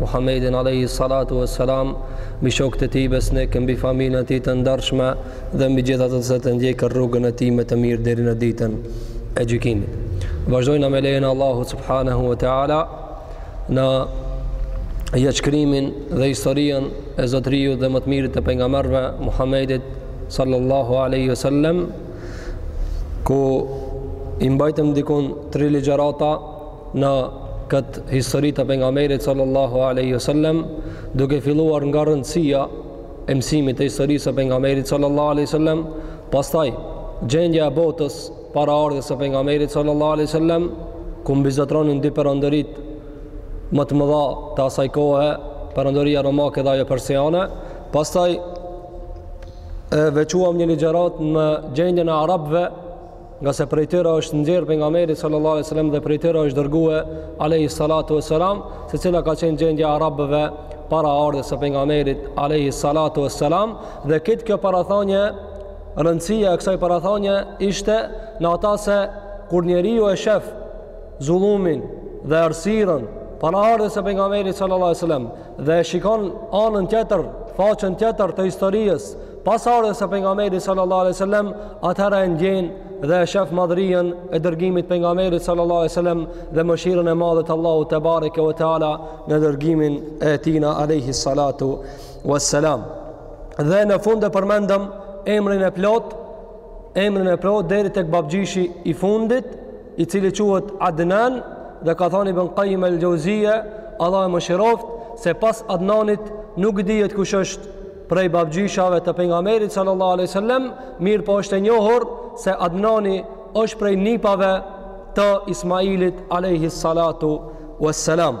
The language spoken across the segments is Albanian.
Muhammedin alayhi salatu wa salam mbi shokët e tij besnikë mbi familjen e tij të ndershme dhe mbi gjithë ata që të ndjekin rrugën e tij me të mirë deri në ditën e gjykimit vazhdojna me lejen e Allahut subhanahu wa taala në jetëshkrimin dhe historien e zotëriut dhe më të mirit të pejgamberëve Muhammedit sallallahu alaihi wasallam ku i mbajtëm dikun tri ligjërata në këtë histori të pejgamberit sallallahu alaihi wasallam, duke filluar nga rëndësia e mësimit të historisë së pejgamberit sallallahu alaihi wasallam, pastaj gjendja e botës para ardhjes së pejgamberit sallallahu alaihi wasallam, ku mbizotronin dy perandoritë më të mëdha të asaj kohe, perandoria romake dhe ajo persiane, pastaj e veçuam një ligjëratë në gjendjen e arabëve ngase prej tyre është nxjerr pejgamberi sallallahu alaihi wasallam dhe prej tyre është dërguar alaihi salatu wasalam se cila ka qenë gjendja e arabëve para ardhjes së pejgamberit alaihi salatu wasalam dhe këtë kjo parathanje rëndësia e kësaj parathanje ishte në ata se kur njeriu e shef zullumin dhe errësirën para ardhjes së pejgamberit sallallahu alaihi wasallam dhe e shikon anën tjetër, faqen tjetër të historisë, pas ardhjes së pejgamberit sallallahu alaihi wasallam, atëherë e ndjen dhe e shef madhërinë e dërgimit pejgamberit sallallahu alaihi wasallam dhe mëshirën e madhe të Allahut tabaraka wa taala në dërgimin e tina alaihi salatu wa salam. Dhe në fund e përmendëm emrin e plotë, emrin e plotë, deri tek babgjyshi i fundit, i cili quhet Adnan dhe ka thënë Ibn Qayyim al-Jauziyja, Allahu e mëshiroftë, se pas Adnanit nuk dihet kush është prej babgjyshave të pejgamberit sallallahu alaihi wasallam, mirëpo është e njohur se Adnani është prej nipave të Ismailit alaihi salatu wassalam.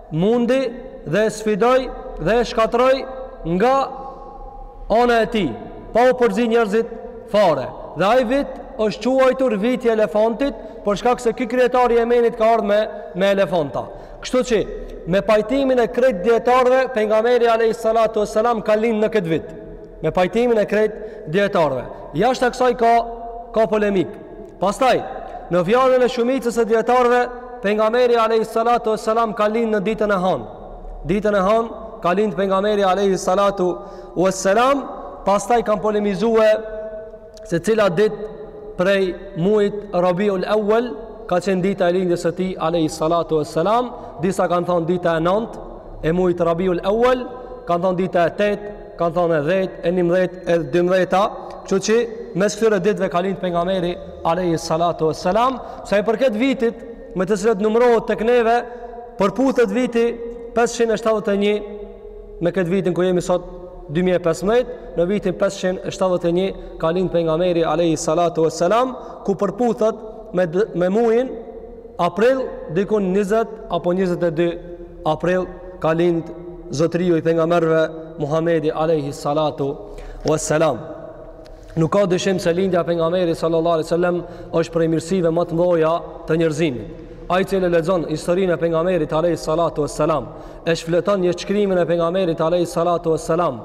mundi dhe e sfidoi dhe e shkatërroi nga ana e tij, pa u përzi njerëzit fare. Dhe ai vit është quajtur viti i elefantit, për shkak se ky kryetar i Jemenit ka ardh me me elefanta. Kështu që me pajtimin e krejt dijetarëve pejgamberi alayhi salatu wasalam ka lind në këtë vit. Me pajtimin e krejt dijetarëve. Jashtë kësaj ka ka polemikë. Pastaj, në fjalën e shumicës së dijetarëve, pejgamberi alayhi salatu wassalam ka lind në ditën e hanë. Ditën e hanë ka lind pejgamberi alayhi salatu wassalam, pastaj kanë polemizue se cila ditë prej muajit Rabiul Awwal ka qenë dita e lindjes së tij alayhi salatu wassalam, disa kanë thënë dita e 9 e muajit Rabiul Awwal, kanë thënë dita e 8 kanë thonë e dhejt, e njëmdhejt, e dymdhejta, që që mes këtyre ditve ka lindë pejgamberi, alejhi salatu ve selam, sa i përket vitit, me të cilët numrohet tek neve, përputhet viti 571, me këtë vitin ku jemi sot 2015, në vitin 571, ka lindë pejgamberi, alejhi salatu ve selam, ku përputhet me, me mujin, april, dikun 20 apo 22, April ka lind zotëriu i pejgamberëve Muhamedi alayhi salatu wassalam. Nuk ka dyshim se lindja e pejgamberit sallallahu alaihi wasallam është prej mirësive më të mdhoja të njerëzimit. Ai i cili e lexon historinë e pejgamberit alayhi salatu wassalam, e shfleton jetëshkrimin e pejgamberit alayhi salatu wassalam,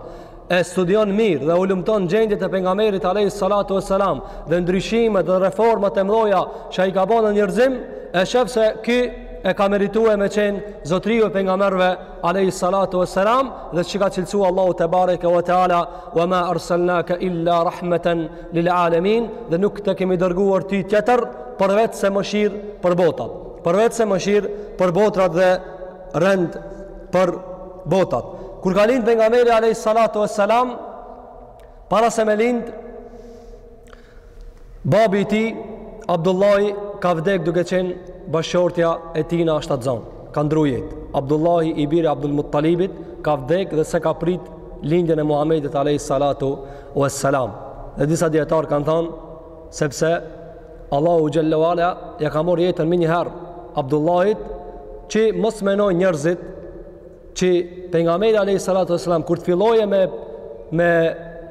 e studion mirë dhe hulumton gjendjet e pejgamberit alayhi salatu vesselam dhe ndryshimet dhe reformat e mdhoja që ai i ka ba në njerëzim, e shef se ky e ka meritu me qenë zotriu i pejgamberëve alayhi salatu vesselam dhe siç ka cilësu Allahu tebareke ve teala wa ma arsalnaka illa rahmatan lil alamin dhe nuk të kemi dërguar ty tjetër përveç se mëshirë për botat, përveç se mëshirë për botrat dhe rend për botat. Kur ka lind pejgamberi alayhi salatu wassalam para se me lind babi i tij Abdullahi ka vdek duke qenë bashkëshortja e tijna shtatzon. Ka ndrru jetë. Abdullahi i biri i Abdul Muttalibit ka vdek dhe s'e ka prit lindjen e Muhamedit alayhi salatu wassalam. Dhe disa dijetarë kanë thanë sepse Allahu xhel-le ve ala ja ka marrë jetën menjëherë Abdullahit që mos menojnë njerëzit që pejgamberi alayhi salatu wasalam kur të filloje me me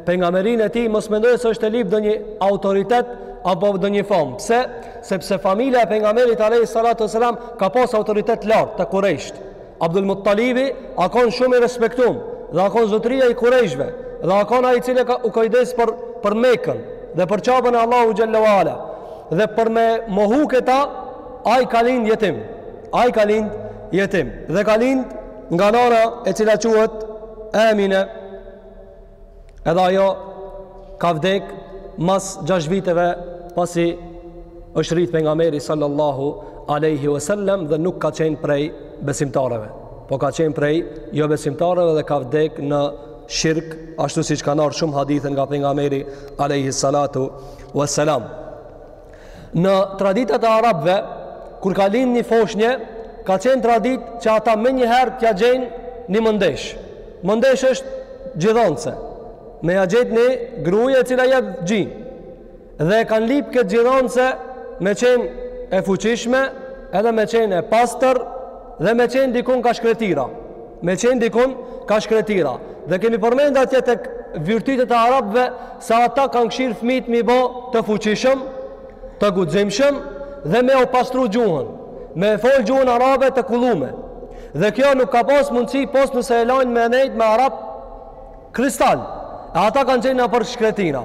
pejgamberinë e tij mos mendojnë se është e lip ndonjë autoritet apo ndonjë famë. Pse? Sepse familja e pejgamberit alayhi salatu wasalam ka pas autoritet lart te kurejshët. Abdul Muttalibi a konë shumë i respektum dhe a konë zotëria i kurejshve dhe a konë ai i cili u kujdes për, për Mekën dhe për Qabën e Allahu xhel-le ve ala dhe për me mohu këta ai ka lind jetim ai ka lind jetim dhe ka lind nga nana e cila quhet Amine Edhe ajo ka vdek mas 6 viteve pasi është rritë pejgamberi sallallahu aleyhi ve sellem dhe nuk ka qenë prej besimtareve. Po ka qenë prej jobesimtareve dhe ka vdek në shirk, ashtu siç kanë ardhë shumë hadithe nga pejgamberi aleyhi salatu ve selam. Në traditat e arabëve, kur ka lind një foshnje, ka qenë traditë që ata menjëherë t'ja gjejnë një mëndeshë. Mëndeshë është gjidhanëse. Me ja gjetë një gruje e cila jep gjinë. Dhe e kanë lipë këtë gjidhanëse me qenë e fuqishme, edhe me qenë e pastër, Dhe me qenë dikun kah shkretina. Me qenë dikun ka shkretira. Dhe kemi përmendë atje te virtytet e arabëve se ata kanë kqyrë fmijët mi bo të fuqishëm, të guximshëm dhe me u pastru gjuhën. Me e folë gjuhën arabe të kullume. Dhe kjo nuk ka pas mundësi pos nëse e lajnë me nejtë me arabë Kristal, e ata kanë qenë nëpër shkretina.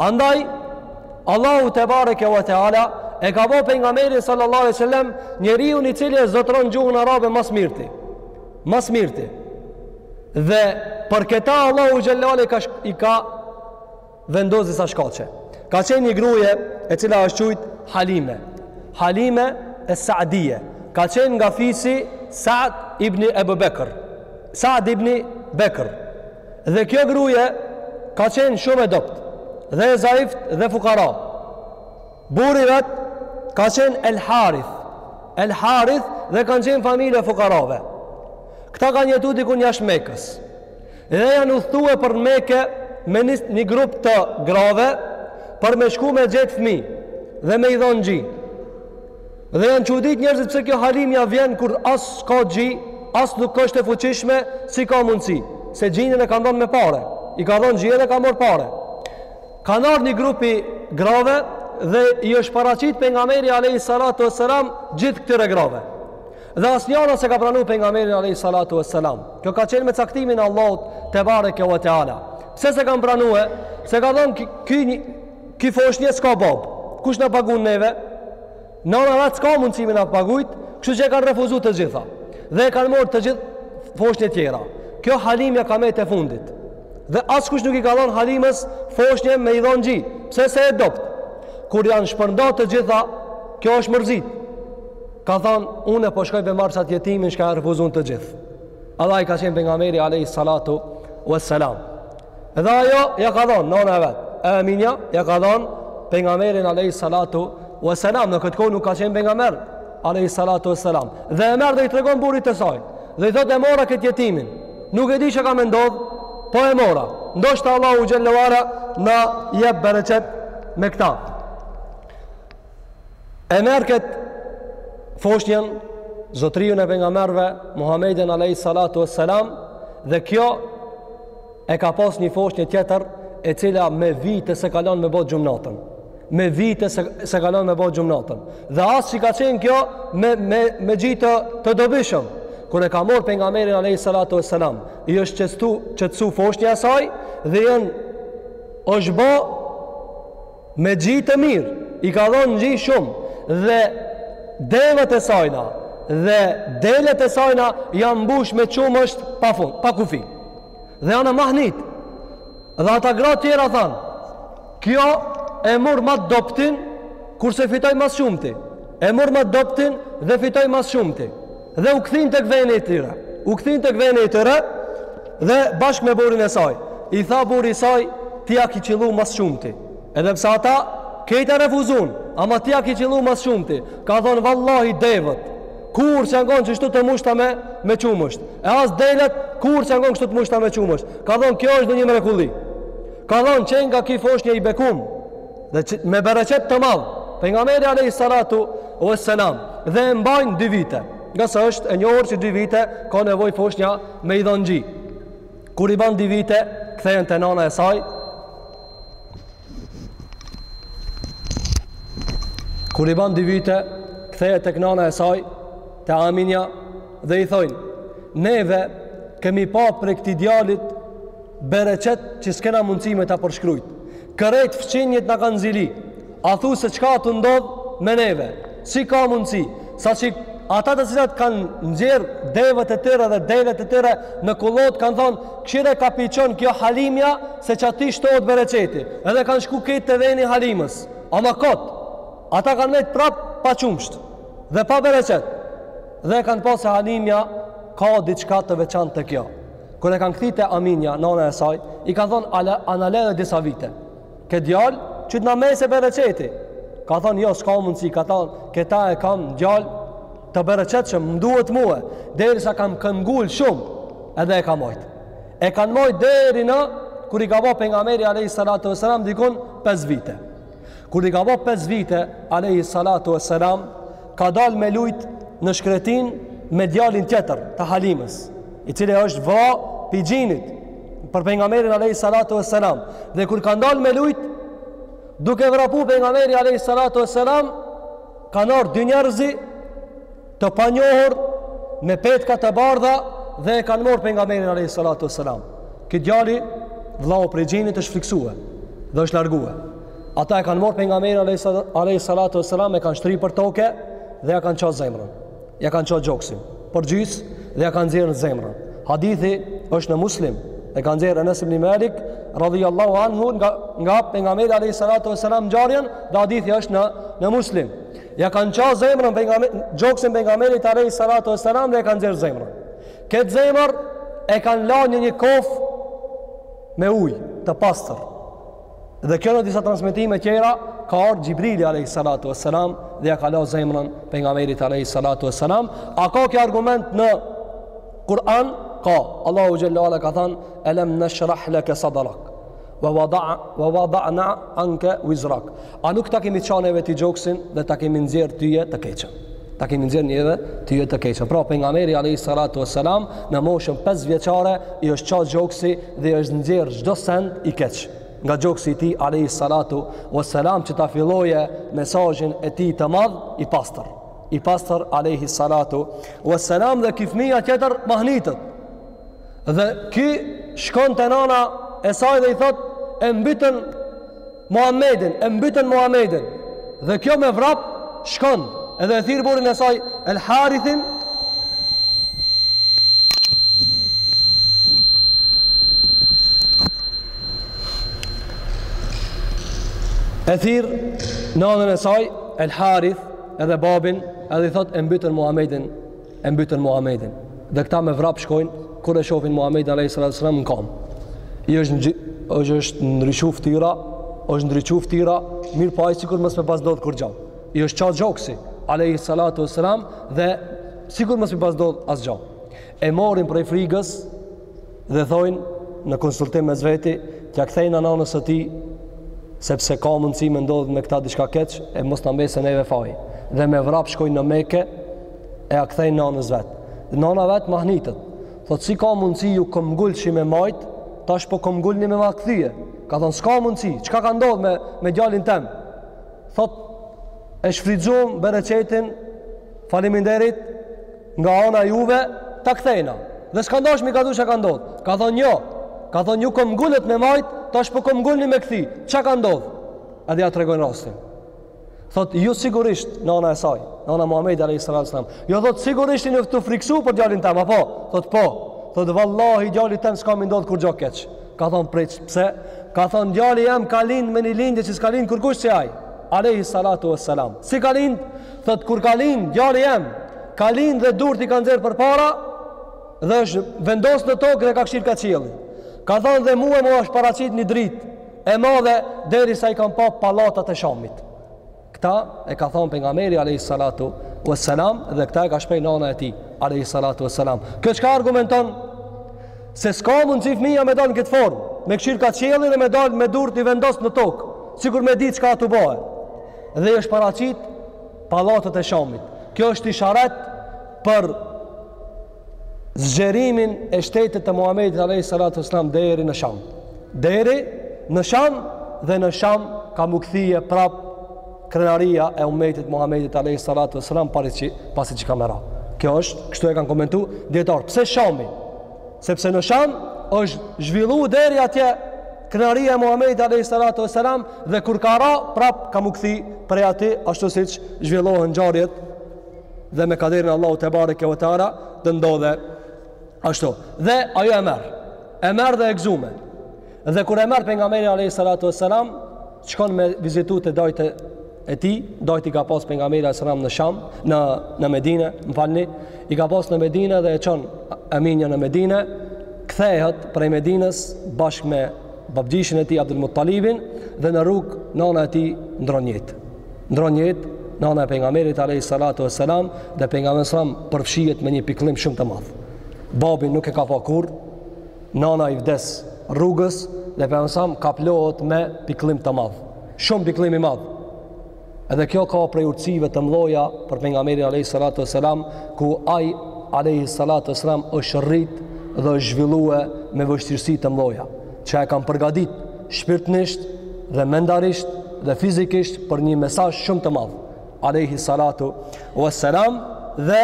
Andaj, Allahu tebareke ve teala, e ka bo pejgamberin sallallahu alejhi ve selem, njeriun i cili e zotron gjuhën arabe mas mirti. Mas mirti. Dhe për këta Allahu xhele ve ala, i ka vendos disa shkaqe. Ka qenë një gruje e cila është qujt Halime. Halime e Saadije. Ka qenë nga fisi Saad ibn Ebu Bekr. Saad ibn Bekr. Dhe kjo gruje ka qenë shumë e dobët dhe e zaift dhe fukara. Burri i vet ka qenë El Harith. El Harith dhe kanë qenë familje e fukarave. Këta kanë jetu dikun jashtë Mekës. Dhe janë udhëtue për në Mekë me një, një grup të grave për me shku me gjetë fmi dhe me i dhonë gji. Dhe janë çuditë njerëzit pse kjo Halimja vjen kur as s'ka gji, as nuk është e fuqishme, si ka mundësi. Se gjinën e kanë dhonë me pare. I kanë dhonë gji edhe kanë morë pare. Kanë ardh një grup i grave dhe i është paraqit pejgamberi a.s. gjithë këtyre grave. Dhe asnjana s'e ka pranu pejgamberin alaihi salatu wassalam. Kjo ka qenë me caktimin e Allahut tebareke ve teala. Pse s'e kanë pranue? Se kanë thonë ky ky foshnje s'ka bab. Kush na pagun neve? Nana vetë s'ka mundësi me na pagujt, kështu që e kanë refuzu të gjitha. Dhe e kanë morë të gjithë foshnje tjera. Kjo Halimja ka met e fundit. Dhe askush nuk i ka dhonë Halimës foshnje me i dhonë gji. Pse? Se e dobët. Kur janë shpërnda të gjitha, kjo është mërzit. Ka thanë, unë po shkoj po e marr at jetimin çka e refuzun të gjithë. A ai ka qenë pejgamberi alayhi salatu wassalam. Dhe ajo ia ka dhon nana e vet. Eminja ia ka dhon pejgamberin alayhi salatu wassalam, në këtë kohë nuk ka qenë pejgamber alayhi salatu wassalam. Dhe e merr dhe i tregon burrit të saj. Dhe i thotë e mora këtë jetimin. Nuk e di çka ka me ndodh, po e mora. Ndoshta Allahu xhele ve ala na jep bereqet me këta. E merr kët foshnjën zotriun e pejgamberëve Muhammedin alayhi salatu wassalam dhe kjo e ka pas një foshnjë tjetër e cila me vite s'e ka lon me bo gjumë natën. Me vite s'e, s'e ka lon me bo gjumë natën. Dhe as që ka qenë kjo me me me gji të dobishëm. Kur e ka mor pejgamberin alayhi salatu wassalam, i është qetsu qetsu foshnja e saj dhe është bo Me gji të mirë, i ka dhonë gji shumë, dhe devet e sajna, dhe delet e sajna, janë mbush me qumësht pa fund, pa kufi. Dhe janë mahnit. Dhe ata gratë tjera thanë, kjo e murr ma të dobtin, kurse fitoi ma s'shumti. E murr ma të dobtin dhe fitoi ma s'shumti. Dhe u kthin tek veni i tyre. U kthin tek veni i tyre dhe bashkë me burrin e saj. I tha burri i saj, ti ja ki qillu ma s'shumti. Edhe pse ata, krejt e refuzun, ama ti ja ki qillu ma s'shumti. Ka thonë, vallahi devet, kurr s'janë kon kështu të mushta me, me qumësht. E as delet, kurr s'janë kon kështu të mushta me qumësht. Ka thonë, kjo është ndonjë mrekulli. Ka thonë, qenka ky foshnje i bekum. Dhe që, me bereqet të madh, Pejgamberi alejhi salatu ve selam, dhe e mbajnë dy vite, ngase është e njohur që dy vite ka nevojë foshnja me i dhanë gji. Kur i ban dy vite, kthejnë te nana e saj, kur i ban dy vite, kthejnë tek nana e saj, te Aminja, dhe i thojnë, neve kemi pa prej këtij djalit Bereqet që s'kena mundësi me ta përshkrujt. Krejt fqinjit na kanë zili. A thu se çka tu ndodh me neve. Si ka mundësi. Saqë ata të cilat kanë nxjerrë devet e tyre dhe delet e tyre në kullotë kanë thonë kshyre ka p'i çon kjo Halimja se qaty shtohet bereqeti. Edhe kanë shku krejt te veni Halimës. Ama kot, ata kanë met prap pa qumsht dhe pa bereqet. Dhe e kanë pa se Halimja ka diçka të veçantë kjo. Kur e kanë kthy te Aminja, nana e saj, i ka thon a na e le edhe disa vite. Ket djal, që të na mese bereqeti. Ka thon jo, s'ka mundsi, ka thon, këtë e kam djal të bereqetshëm, m'duhet mue, derisa ka këmngul shumë, edhe e ka mojt. E kanë mojt deri në, kur i ka bo Pejgamberi a.s. dikun 5 vite. Kur i ka bo 5 vite, alejhi salatu ve selam, ka dal me lujt në shkretinë me djalin tjetër të Halimës, i cili është vlla pi gjinit, për Pejgamberin alejhi salatu ve selam. Dhe kur ka dal me lujt, duke vrapu Pejgamberi alejhi salatu ve selam, kanë ardh dy njerëz, të panjohur me petka të bardha dhe e kanë morrë Pejgamberin alejhi salatu ve selam. Ky djali, vllau prej gjinit është friksue dhe është largue. Ata e kanë morrë Pejgamberin alejhi salatu ve selam e kanë shtri për toke dhe ja kanë ça zemrën. Ja kanë ça gjoksin përgjysë dhe ja kanë nxjerrë zemrën. Hadithi është në Muslim e ka nxjerrë Enes ibn Malik radijallahu anhu nga, nga Pejgamberi alejhi salatu ve selam ngjarjen dhe hadithi është në, në Muslim. Ja kanë ça zemrën pejgame, gjoksin pejgamberit alayhi salatu wassalam dhe e kanë nxjerr zemrën. Këtë zemër e kanë la në një kofë me uj të pastër. Dhe kjo në disa transmetime tjera ka ardhë Xhibrili alayhi salatu wassalam dhe ja ka la zemrën pejgamberit alayhi salatu wassalam. A ka kjo argument në Kur'an? Ka. Allahu Xhelle ve Ala ka thanë, elem neshrah leke sadrak. Wa wada'a wa wada'na anka wizrak. A nuk ta kemi ça neve ty gjoksin dhe ta kemi nxjerr tyje të keqën. Ta kemi nxjerr neve tyje të keqën. Pra pejgamberi alayhi salatu wassalam në moshën 5 vjeçare i është ça gjoksi dhe i është nxjerr çdo send i keq. Nga gjoksi i tij alayhi salatu wassalam që ta filloje mesazhin e tij të madh i pastër. I pastër alayhi salatu wassalam dhe ky fmija tjetër mahnitët. Dhe ky shkon te nana e saj dhe i thot e mbytën Muhammedin, e mbytën Muhammedin. Dhe kjo me vrap shkon edhe e thirr burrin e saj El Harithin. E thirr nanën e saj El Harith edhe babin, edhe i thot e mbytën Muhammedin e mbytën Muhamedin. Dhe këta me vrap shkojnë kur e shohin Muhamedin alayhis salatu wassalam në kom. I është i është ndryshu ftyra, është ndryshu ftyra, mirëpo ai sikur mos me pas ndodh kurgjo. I është ça gjoksi alayhis salatu wassalam dhe sikur mos me pas ndodh asgjo. E morin prej frigës dhe thojnë në konsultim mes veti t'ja kthejnë nanës së tij sepse ka mundësi me ndodhë me këta diçka keq e mos t'na mbesë neve faj dhe me vrap shkojnë në meke e ja kthejnë nanës vet dhe nana vet mahnitët thot si ka mundësi ju këmngulshi me majt tash po këmngulni me ma kthye ka thonë s'ka mundësi çka ka ndodhë me, me djalin tem thot e shfrytzum bereqetin faliminderit Nga ana juve ta kthejna. Dhe s'kan dash me i kallxu ça ka ndodhë. Ka thonë jo. Ka thonë ju komngulët me majtë, tash po komngulni me kthy. Ça ka ndodhë? Edhe ja tregojnë rastin. Thot, ju sigurisht, nana e saj, nana Muhammedit a.s. Jo, thot, sigurisht jeni tu friksu për djalin tem, apo? Thot, po. Thot, vallahi, djalit tem s'ka me i ndodhë kurgjo keq. Ka thonë, prej, pse? Ka thonë, djali jem ka lind me një lindje që s'ka lind kërkush si aj. Alayhi salatu wassalam. Si ka lind? Thot kur ka lind djali jem, ka lind dhe durt i ka nxjerr përpara dhe është vendos në tokë dhe ka kshir ka qielli. Ka thënë dhe mua më është paraqit një dritë e madhe deri sa i kam pa palatat e Shamit. Këta e ka thënë pejgamberi alayhi salatu wassalam dhe këta e ka shpreh nana e tij alayhi salatu wassalam. Kjo çka argumenton se s'ka mundësi fëmija me dalë në këtë formë, me kshir ka qielli dhe me dalë me durë t'i vendosë në tokë, sikur me ditë çka a tu ba. dhe i është paraqit pallatet e shamit. Kjo është isharet për zgjerimin e shtetit të Muhammedit alejhi salatu ves-selam deri në sham. Deri në sham dhe në sham ka m'u kthye prap krenaria e umetit Muhammedit alejhi salatu ves-selam pasi që ka me ra. Kjo është, kështu e kanë komentu, dijetarët. Pse shami? Sepse në Sham është zhvillu deri atje krenaria e Muhamedit alayhis salatu wassalam dhe kur ka ra prap ka m'u kthy prej aty ashtu siç zhvillohen ngjarjet dhe me kaderin e Allahut tebareke ve teala do ndodhë ashtu. Dhe ajo e merr. E merr dhe e gzume. Dhe kur e merr pejgamberi alayhi salatu wasalam, shkon me vizitu te dajtë e tij, dajt i ka pas pejgamberi alayhi salam në Sham, në në Medinë, më falni, i ka pas në Medinë dhe e çon Aminja në Medinë, kthehet prej Medinës bashkë me babgjyshin e tij Abdul Muttalibin dhe në rrugë nana e tij ndron jetë. Ndron jetë nana e pejgamberit alayhi salatu wasalam dhe pejgamberi alayhi salam përfshihet me një pikllim shumë të madh. Babin nuk e ka pa kurrë, Nana i vdes rrugës dhe pejgamberi a.s. kaplohet me pikllim të madh. Shumë pikllim i madh. Edhe kjo ka prej urtësive të mdhaja për pejgamberin a.s. ku ai a.s. është rrit dhe është zhvillue me vështirësi të mdhaja që e kanë përgadit shpirtnisht dhe mendarisht dhe fizikisht për një mesazh shumë të madh. A.s. dhe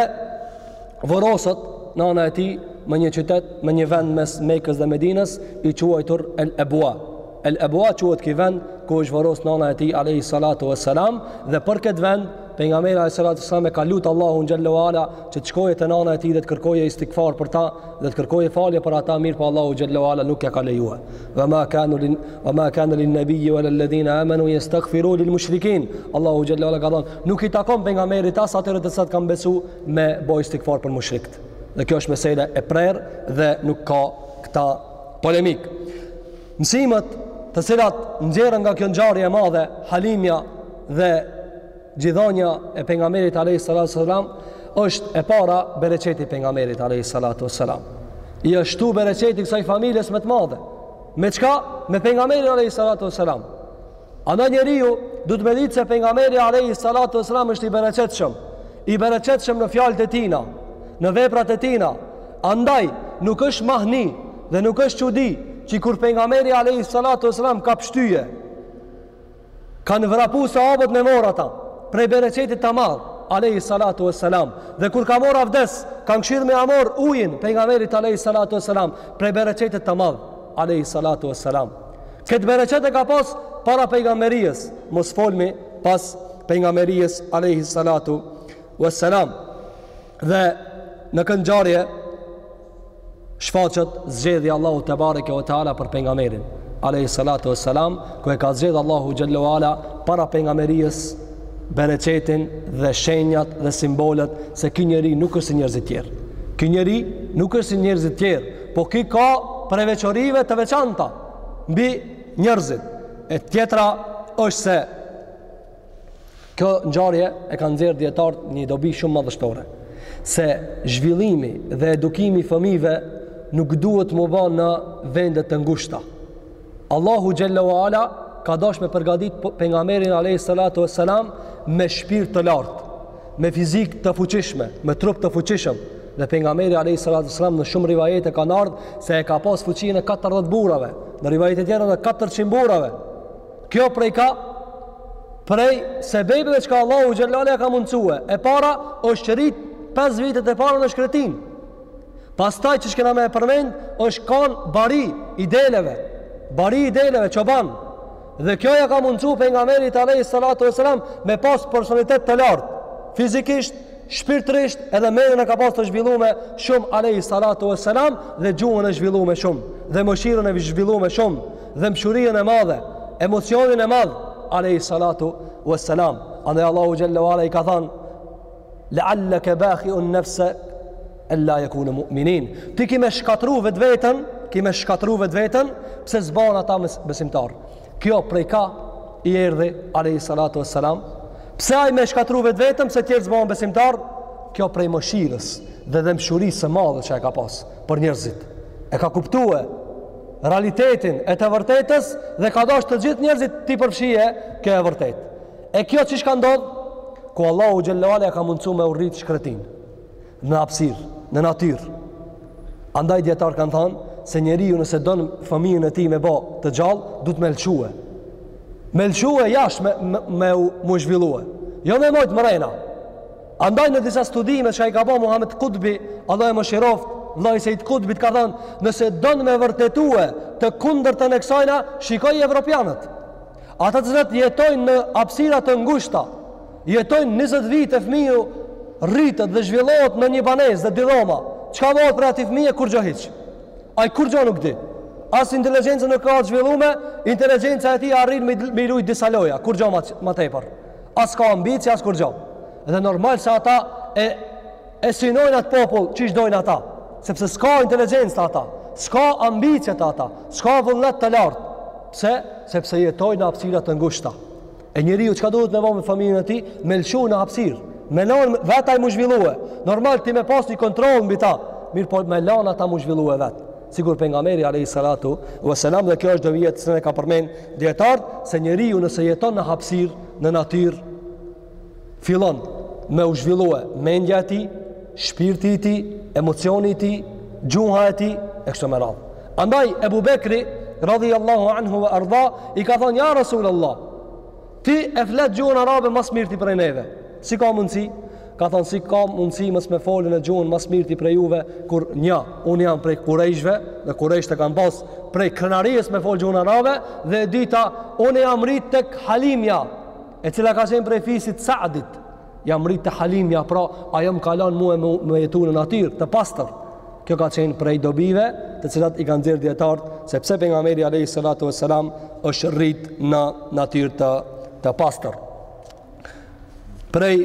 vorroset nana e tij me një qytet, me një vend mes Mekës dhe Medinës, i quajtur El Ebua. El Ebua quhet ky vend, ku është vorros nana e tij, Alejhi Salatu e Selam, dhe për këtë vend, pejgamberi Alejhi Salatu e Selam e ka lut Allahun xhel-le ve ala, që të shkojë te nana e tij dhe të kërkojë istigfar për ta, dhe të kërkojë falje për ata mirëpo Allahu xhel-le ve ala nuk ja ka lejue. Ve ma kane lin, ve ma kane lin nebiji vel-ledhine amenu, jestagfiru lil mushrikin. Allahu xhel-le ve ala ka thonë, nuk i takon pejgamberit as atyre të cilët kanë besu, me bo istigfar për mushrikt. Dhe kjo është mesela e prerë dhe nuk ka këta polemik. Mësimet të cilat nxjerren nga kjo ngjarje e madhe, Halimja dhe gjidhonja e pejgamberit alayhi salatu sallam është e para bereqeti i pejgamberit alayhi salatu sallam. I është shtu bereqeti kësaj familjes me të madhe. Me çka? Me pejgamberin alayhi salatu sallam. Andaj njeriu duhet me ditë se pejgamberi alayhi salatu wasalam është i bereqetshëm, i bereqetshëm në fjalët e tina, në veprat e tina. Andaj nuk është mahni dhe nuk është çudi që kur pejgamberi alayhi salatu wasalam ka pshtyje, kanë vrapu sahabët me morë ata, prej bereqetit të madh, alayhi salatu wasalam. Dhe kur ka morë abdes, kanë kqyrë me ja morë ujin pejgamberit alayhi salatu wasalam, prej bereqetit të madh, alayhi salatu wasalam. Këtë bereqet e ka pas para pejgamberijës, mos folmi pas pejgamberijës alejhi salatu ve selam. Dhe në këtë ngjarje, shfaqet zgjedhja e Allahut tebareke ve teala për pejgamberin alejhi salatu ve selam, ku e ka zgjedh Allahu xhel-le ve ala para pejgamberijës bereqetin dhe shenjat dhe simbolet se ky njeri nuk është si njerëzit tjerë. Ky njeri nuk është si njerëzit tjerë, Po ky ka prej veçorive të veçanta mbi njerëzit. E tjetra është se kjo ngjarje e kanë nxjerr dijetarët një dobi shumë madhështore. Se zhvillimi dhe edukimi i fëmijëve nuk duhet m'u ba në vende të ngushta. Allahu xhalla wa ala ka dash me përgatit pejgamberin alayhi salatu wassalam me shpirt të lartë, me fizik të fuqishme, me trup të fuqishëm. Dhe pejgamberi alayhi salatu wassalam në shumë rivajete kanë ardh se e ka pas fuqinë e 40 burrave, në rivajete tjera në 400 burrave. Kjo prej ka prej sebejbeve çka Allahu xhalla wa ala e ka mundësue. E para është rrit 5 vitet e para në shkretinë. Pastaj qysh kena me e përmend, është kanë bari i deleve, bari i deleve, çoban. Dhe kjo ja ka mundësu pejgamberit alejhi salatu ve selam me pas personalitet të lartë, fizikisht, shpirtërisht edhe menden e ka pas të zhvillume shumë alejhi salatu ve selam dhe gjuhën e zhvillume shumë dhe mëshirën e zhvillume shumë dhembshurien e madhe, emocionin e madh, alejhi salatu ve selam. Andaj Allahu xhel-le ve ala i ka thanë, La'allaka bakhi'un nafsa alla yakunu mu'minin. Ti ki me shkatrru vetveten, ki me shkatrru vetveten pse s'bahen ata besimtar. Kjo prej ka i erdhi alayhi salatu wassalam. Pse ai me shkatrru vetveten pse tjerët s'bahen besimtar? Kjo prej mëshirës dhe dhembshurisë së madhe që e ka pas për njerëzit. E ka kuptue realitetin e të vërtetës dhe ka dash të gjithë njerëzit t'i përfshijë kjo e vërtetë. E kjo qysh ka ndodh, ku Allahu xhel-le ve ala e ka mundësu me u rrit shkretinë, në hapësirë, në natyrë. Andaj dijetarët kanë thanë, se njeriu nëse don fëmijën e tij me bo të gjallë, duhet me lëshue. Me lëshue jashtë me, me, me u, m'u zhvillue. Jo me majt mrena. Andaj në disa studime çka i ka bo Muhammed Kutbi, Allahu e mëshiroftë, vëllai i Sejid Kutbit, ka thanë, nëse don me vërtetue të kundërtën e ksajna, shikoji evropianët. Ata të cilët jetojnë në hapësira të ngushta, jetojnë 20 vite fëmiju rritet dhe zhvillohet në një banesë dhe dy dhoma, çka bëhet prej atij fëmije, kurgjo hiç? Ai kurgjo nuk di. As inteligjencën nuk e ka të zhvillume, inteligjenca e tij arrin me, me i lujt disa loja, kurgjo ma, ma tepër. As ka ambicie, as kurgjo. Dhe normal se ata e e synojnë atë popull qysh të dojnë ata, sepse s'ka inteligjencë te ata, s'ka ambicie te ata, s'ka vullnet të lartë, pse? Sepse jetojnë në hapësira të ngushta. E njeriu çka duhet me bo me familjen e tij, me lëshu në hapsirë, me lanë vetë mu zhvillue, normal ti me pas një kontroll mbi ta, mirëpo me lanë ata mu zhvillue vetë, sikur Pejgamberi alejhi salatu ue selam dhe kjo është dobi të cilën e kanë përmen dijetarët, se njeriu nëse jeton në hapsirë, në natyrë, fillon me u zhvillue mendja e tij, shpirti i tij, emocioni i tij, gjuha e tij, e kështu me radhë. Andaj, Ebu Bekri, radijallahu anhu ue erda, i ka thonë, ja Rasul Allah, ti e flet gjuhën arabe ma s'mirti prej neve. Si ka mundësi? Ka thonë, si ka mundësi mos me fol une gjuhën ma s'mirti prej juve, kur nja, unë jam prej kurejshve, dhe kurejshët e kanë pas prej krenarisë me folë gjuhën arabe, dhe e dyta, unë jam rritë tek Halimja, e cila ka qenë prej fisit Saadit, jam rritë te Halimja, pra ajo më ka lon mue me jetu në natyrë, të pastër. Kjo ka qenë prej dobive, të cilat i kanë nxjerrë dijetarët, se pse Pejgamberi alejhi salatu ue selam është rritë në natyrë të, të pastër. Prej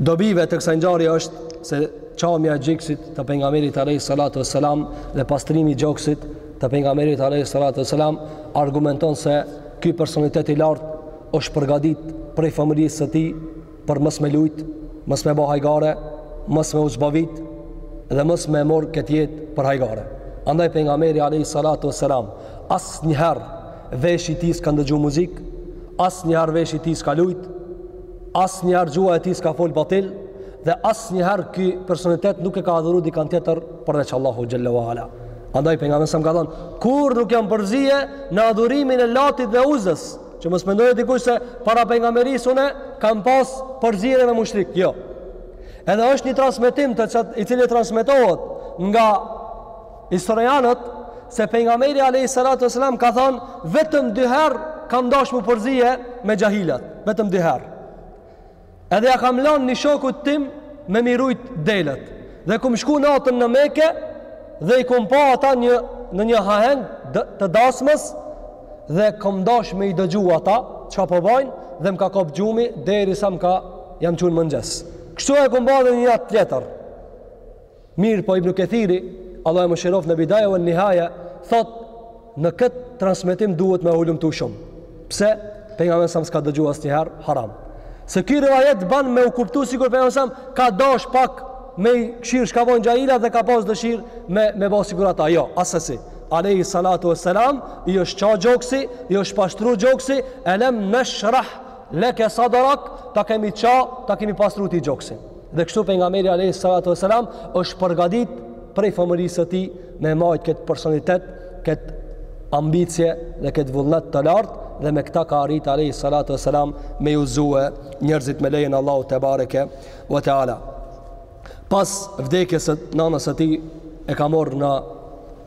Dobive të kësaj ngjarje është se çamja e gjoksit të Pejgamberit alejhi salatu ue selam dhe pastrimi i gjoksit të Pejgamberit alejhi salatu ue selam argumenton se ky personalitet i lartë është përgadit prej fëmijërisë së tij për mos me lujt, mos me bo hajgare, mos me u zbavit dhe mos me morr këtë jetë për hajgare. Andaj Pejgamberi alejhi salatu ue selam asnjëherë veshi i tij s'ka ndëgju muzikë, asnjëherë veshi i tij s'ka lujt, Asnjëherë gjuha e tij s'ka folë batil, dhe asnjëherë ky personalitet nuk e ka adhuru dikan tjetër përveç Allahut xhel-le ue ala. Andaj Pejgamberi alejhi selam ka thonë, kurrë nuk jam përzie në adhurimin e Latit dhe Uzës, që mos mendojë dikush se para pejgamberisë une kam pas përzierje me mushrikë, jo. Edhe është një transmitim të qat, i cili transmitohet nga Historianët se Pejgamberi alejhi salatu ue selam ka thanë vetëm dy herë kam dash me u përzie me xhahilat, vetëm dy herë. Edhe ia kam lanë një shokut tim me m'i rujt delët. Dhe kum shku natën në Mekë dhe i kum pa ata një në një aheng të dasmës dhe kum dash me i dëgju ata çka po bajnë dhe më ka kop gjumi derisa më ka, jam çu n'mëngjes. Kështu e kum ba dhe një natë tjetër. Mirëpo Ibn Kethiri, Allahu e mëshiroftë, në Bidaje ve Nihaje, thotë në këtë transmitim duhet me hulumtu shumë. Pse? Pejgamberi alejhi selam s'ka dëgju asnjëherë, haram. Se ky rivajet ban me u kuptu sikur Pejgamberi alejhi selam ka dash pak me i kshyrë shka bojnë xhahilat dhe ka pas dëshirë me, me bo sikur ata. Jo, assesi. Alejhi salatu ue selam, i është ça gjoksi, i është pastru gjoksi, elem neshrah leke sadrak, ta kemi ça, ta kemi pastru ti gjoksin. Dhe kështu pejgamberi alayhi salatu wasalam është përgadit prej fëmërisë së tij me majt këtë personalitet, këtë ambicie dhe këtë vullnet të lartë dhe me këta ka arrit alayhi salatu wasalam me udhëzue njerëzit me lejen Allahu tebareke we teala. Pas vdekjes së nanës së tij e ka marrë në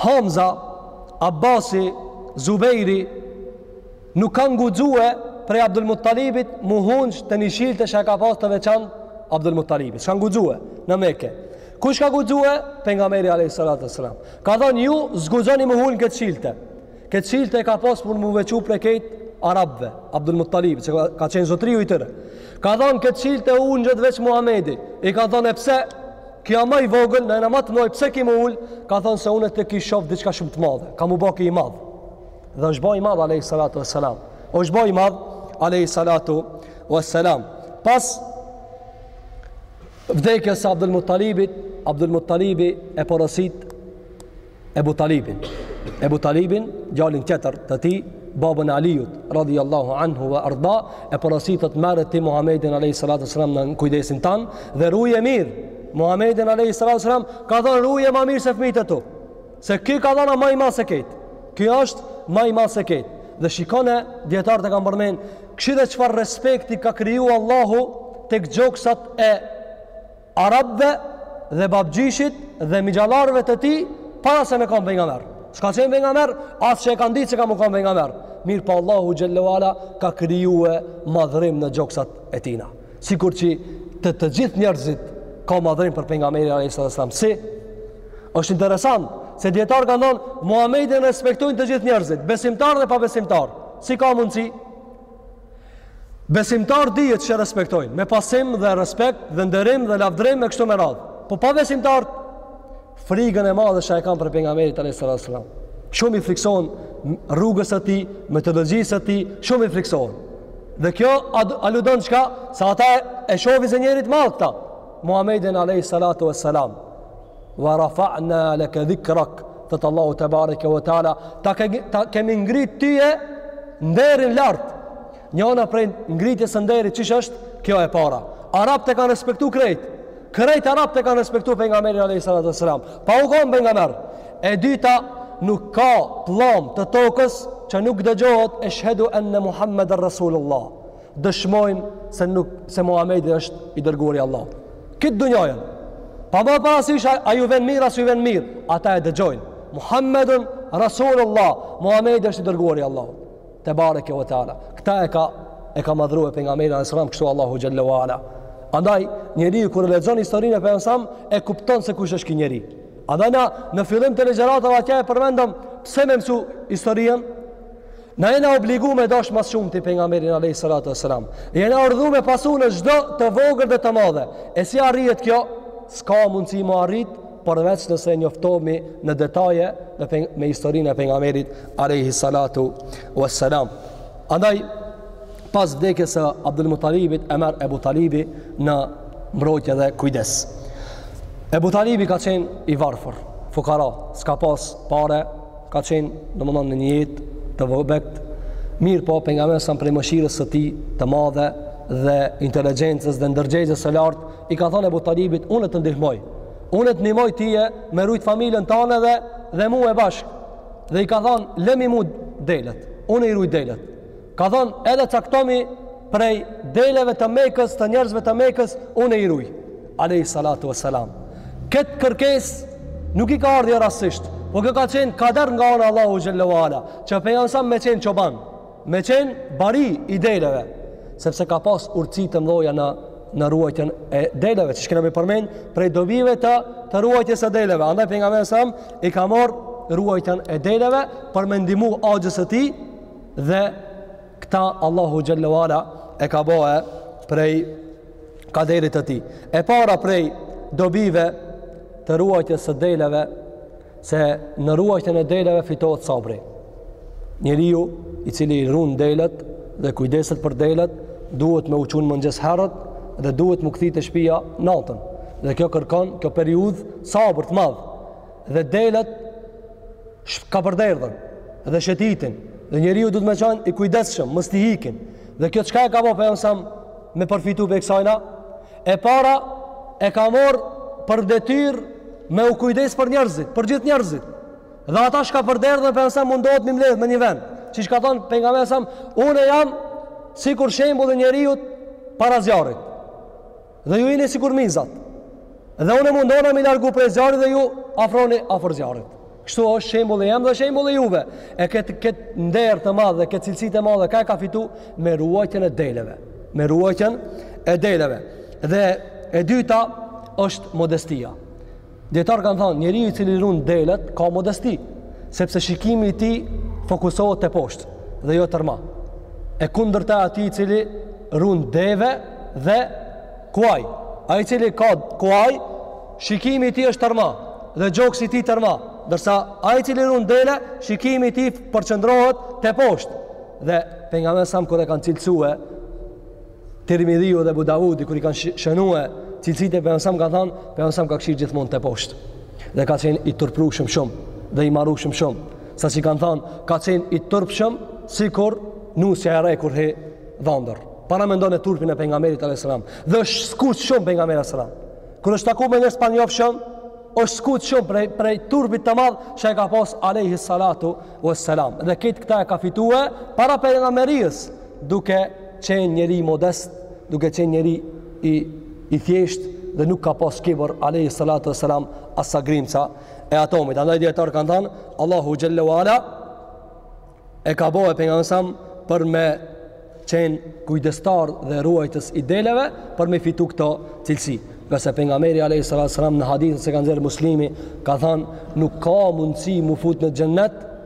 Hamza, Abasi, Zubejri, nuk kanë guxue prej Abdul Muttalibit m'u ungj te një shilte që e ka pas të veçant Abdul Muttalibi. S'kanë guxue në Meke. Kush ka guxue? Pejgamberi a.s. Ka thonë ju s'guxoni m'u ul n'këtë shilte. Këtë shilte e ka pas për m'u veçu prej krejt Arabve, Abdul Muttalibit, që ka qenë zotriu i tyre. Ka thonë n'këtë shilte ungjet veç Muhamedi. I ka thonë e pse? Ky asht ma i vogël, ne na të mdhoj, pse ky m'u ul, ka thonë se unë te ky shoh diçka shumë të madhe, ka mu bo ky i madh. Dhe është bo i madh, alejhi salatu ve selam. është bo i madhë, ale i salatu e selam. Pas vdekjes Abdul Muttalibit, Abdul Muttalibi e porosit Ebu Talibin. Ebu Talibin, djalin tjetër të tij, babën e Aliut, radhi Allahu anhu ve erda, e porosit, merre ti Muhammedin a.s. në kujdesin tand, dhe ruje mirë, Muhammedin a.s. ka thonë ruje ma mirë se fmijt e tu, se ky ka thanë ma i madh se krejt, ky është ma i madh se krejt, dhe shikone, dijetarët e kanë përmend, kshyre çfarë respekti ka kriju Allahu te gjoksat e Arabëve dhe babgjyshit dhe mixhallarëve të tij, para se me kan pejgamber. S'ka qenë pejgamber, as që e kanë ditë që ka me kan pejgamber. Mirëpo po Allahu xhel-le ve ala ka krijue madhërim në gjoksat e tyne. Sikur që te të gjithë njerëzit ka madhërim për pejgamberin alejhi salatu selam. Si? është interesant, se dijetarët kanë thonë, Muhammedin e respektojnë të gjithë njerëzit, besimtarë dhe pabesimtarë. Si ka mundësi? Besimtarët dihet që e respektojnë, me pasim dhe respekt dhe nderim dhe lavdrim me kështu me radhë. Po pabesimtarët frigën e madhe që e kanë për pejgamberin alayhis salam. Shumë i frikësohen rrugës së tij, metodologjisë së tij,, shumë i frikësohen. Dhe kjo aludon çka? Se ata e shohin si njeri të madh këta. Muhamedin alayhis salatu wassalam. Wa rafa'na laka dhikrak, thot Allahu tebareke ve teala, ta ke, ta kemi ngrit tye nderin lart. Njëna prej ngritjes së nderit qysh është kjo e para. Arabët e kanë respektu krejt. Krejt arabët e kanë respektu pejgamberin alayhis salam. Pa u kon pejgamber. E dyta nuk ka pllam të tokës që nuk dëgjohet eshhedu enne Muhammeden Rasulullah. dëshmojnë se nuk se Muhamedi është i dërguari i Allahut. Këtë dunjajen. Pa marrë parasysh a ju vjen mirë a s'ju vjen mirë, ata e dëgjojnë. Muhammedun Rasulullah, Muhamedi është i dërguari i Allahut. Tebareke ve teala. Kta e ka e ka madhrue pejgamberin alejhi selam kështu Allahu xhel-le ue ala. Andaj njeriu kur e lexon historinë e pejgamberit e kupton se kush është ky njeri. Andaj na në fillim të ligjëratave atje e përmendëm pse me mësu historien? Na jena obligu me dash ma s'shumti pejgamberin alejhi salatu ue selam. Jena urdhnu me pasu në çdo të vogël dhe të madhe. E si arrihet kjo? S'ka mundësi m'u arrit, përveç nëse njoftomi në detaje me, pejg, me historinë e pejgamberit alejhi salatu ue selam. Andaj, pas vdekjes së Abdul Mutalibit, e merr Ebu Talibi në mbrojtje dhe kujdes. Ebu Talibi ka qenë i varfër, fukara, s'ka pas pare, ka qenë domethënë në një jetë të vobekt mirëpo pejgamberi alejhi selam prej mëshirës së tij të madhe dhe inteligjencës dhe ndërgjegjës së lartë i ka thënë Ebu Talibit unë të ndihmoj unë të ndihmoj ty me rujt familjen tane dhe dhe mu e bashkë dhe i ka thënë lemi mu delet unë i ruj delet ka thënë edhe caktomi prej deleve të Mekës të njerëzve të Mekës unë i ruj alejhi salatu ue selam. Këtë kërkesë nuk i ka ardhë rastësisht, po kjo ka qenë kader nga ana e Allahu xhel-le ue ala, që pejgamberi alejhi selam me qenë çoban, me qenë bari i deleve, sepse ka pas urtësi të mëdha në në ruajtjen e deleve, qysh kena me përmend prej dobive të të ruajtjes së deleve. Andaj pejgamberi alejhi selam i ka marrë ruajtjen e deleve për me ndihmu axhës së tij dhe Këta Allahu xhel-le ue ala e ka bo prej kaderit të tij. E para prej dobive të ruajtjes së deleve se në ruajtjen e deleve fitohet sabri. Njeriu i cili i run delet dhe kujdeset për delet duhet me u çu n'mëngjes herët dhe duhet m'u kthy te shpia natën. Dhe kjo kërkon kjo periudhë sabër të madh. Dhe delet shkapërderdhen dhe shëtitin dhe njeriu duhet me qenë i kujdesshëm mos t'i hikin dhe kjo çka e ka bo pejgamberi alejhi selam me përfitu prej kësajna e para e ka marrë për detyrë me u kujdes për njerëzit, për gjithë njerëzit. Dhe ata shkapërderdhen, pejgamberi alejhi selam mundohet m'i mbledhë me një vend. Qysh ka thonë pejgamberi alejhi selam, unë jam sikur shembulli i njeriut para zjarrit. Dhe ju jeni sikur mizat. Dhe unë mundona m'i largu prej zjarrit dhe ju afroni afër zjarrit. Kështu është shembulli jem dhe shembulli i juve. E këtë kët nder të madh dhe këtë cilësi të madhe ka e ka fitu me ruajtjen e deleve. Me ruajtjen e deleve. Dhe e dyta është modestia. Dijetarët kanë thanë, njeriu i cili run delet, ka modesti, sepse shikimi i tij fokusohet teposhtë dhe jo tërma. E kundërta e atij i cili run deve dhe kuaj. Ai i cili ka kuaj, shikimi i tij është tërma dhe gjoksi i tij tërma. Ndërsa ai i cili run dele, shikimi i tij përqendrohet teposhtë. Dhe Pejgamberin a.s. kur e kanë cilësue, Tirmidhiu dhe Ebu Davudi, kur i kanë shënue cilësitë e Pejgamberit a.s., ka thanë, Pejgamberi a.s. ka kshir gjithmonë teposhtë. Dhe ka qenë i turprushëm shumë, dhe i marrushëm shumë. Saqë kanë thanë, ka qenë i turpshëm, sikur nusja e re kur hi dhandër. Paramendone turpin e Pejgamberit a.s. Dhe është skuq shumë Pejgamberi a.s. Kur është taku me njerëz panjofshëm, është skuq shumë prej, prej turpit të madh që e ka pas a.s. Dhe këtë këta e ka fitue para pejgamberisë. duke qenë njeri modest, duke qenë njeri i i thjeshtë dhe nuk ka pas kibër alayhi salatu wasalam as sa grimca e atomit. Andaj dijetarët kanë thanë Allahu xhelle ue ala e ka bo pejgamberin a.s. për me qenë kujdestar dhe ruajtës i deleve për me fitu këto cilësi. Ngase Pejgamberi a.s. në hadithin që ka nxjerr Muslimi, ka thanë nuk ka mundësi m'u fut në xhennet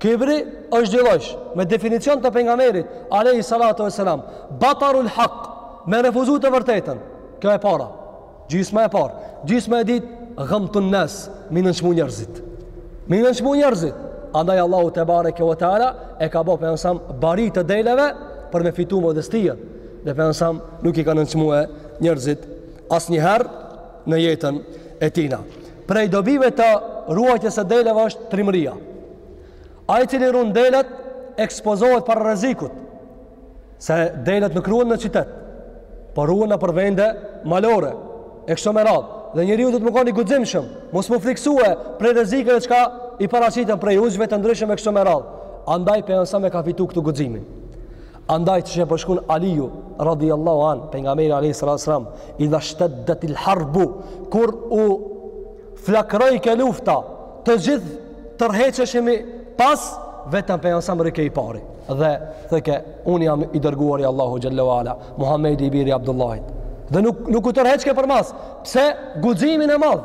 Kibri është dy llojsh, me definicion të Pejgamberit, alejhi salatu ue selam, Batarul Hak, me refuzu të vërtetën, kjo e para, gjysma e parë, gjysma e dytë, gamtun nas, m'i nënçmu njerëzit, m'i nënçmu njerëzit, andaj Allahu tebareke ue teala, e ka bo Pejgamberin a.s. bari të deleve, për me fitu modestinë, dhe Pejgamberi a.s. nuk i ka nënçmue njerëzit, asnjëherë, në jetën e tina. Prej dobive të ruajtjes së deleve është trimëria. Ai i cili run delet, ekspozohet para rrezikut, se delet nuk ruhen në qytet, por ruhen nëpër vende malore, e kështu me radhë, dhe njeriu duhet me kon i guximshëm, mos m'u friksue prej rreziqeve çka i paraqiten prej ujqve të ndryshëm e kështu me radhë, andaj Pejgamberi a.s. e ka fitu këtu guximin. Andaj e përshkrun Aliu radhiyallahu an pejgamberi alayhi salatu wasalam idha shteddet el harbu kur u flakrojke lufta të gjithë tërheqeshemi pas vetëm pejgamberi a.s. rrike i pari dhe thoke unë jam i dërguari i Allahut xhelle ue ala Muhamedi i biri i Abdullahit dhe nuk nuk u tërheqke për mas pse guximin e madh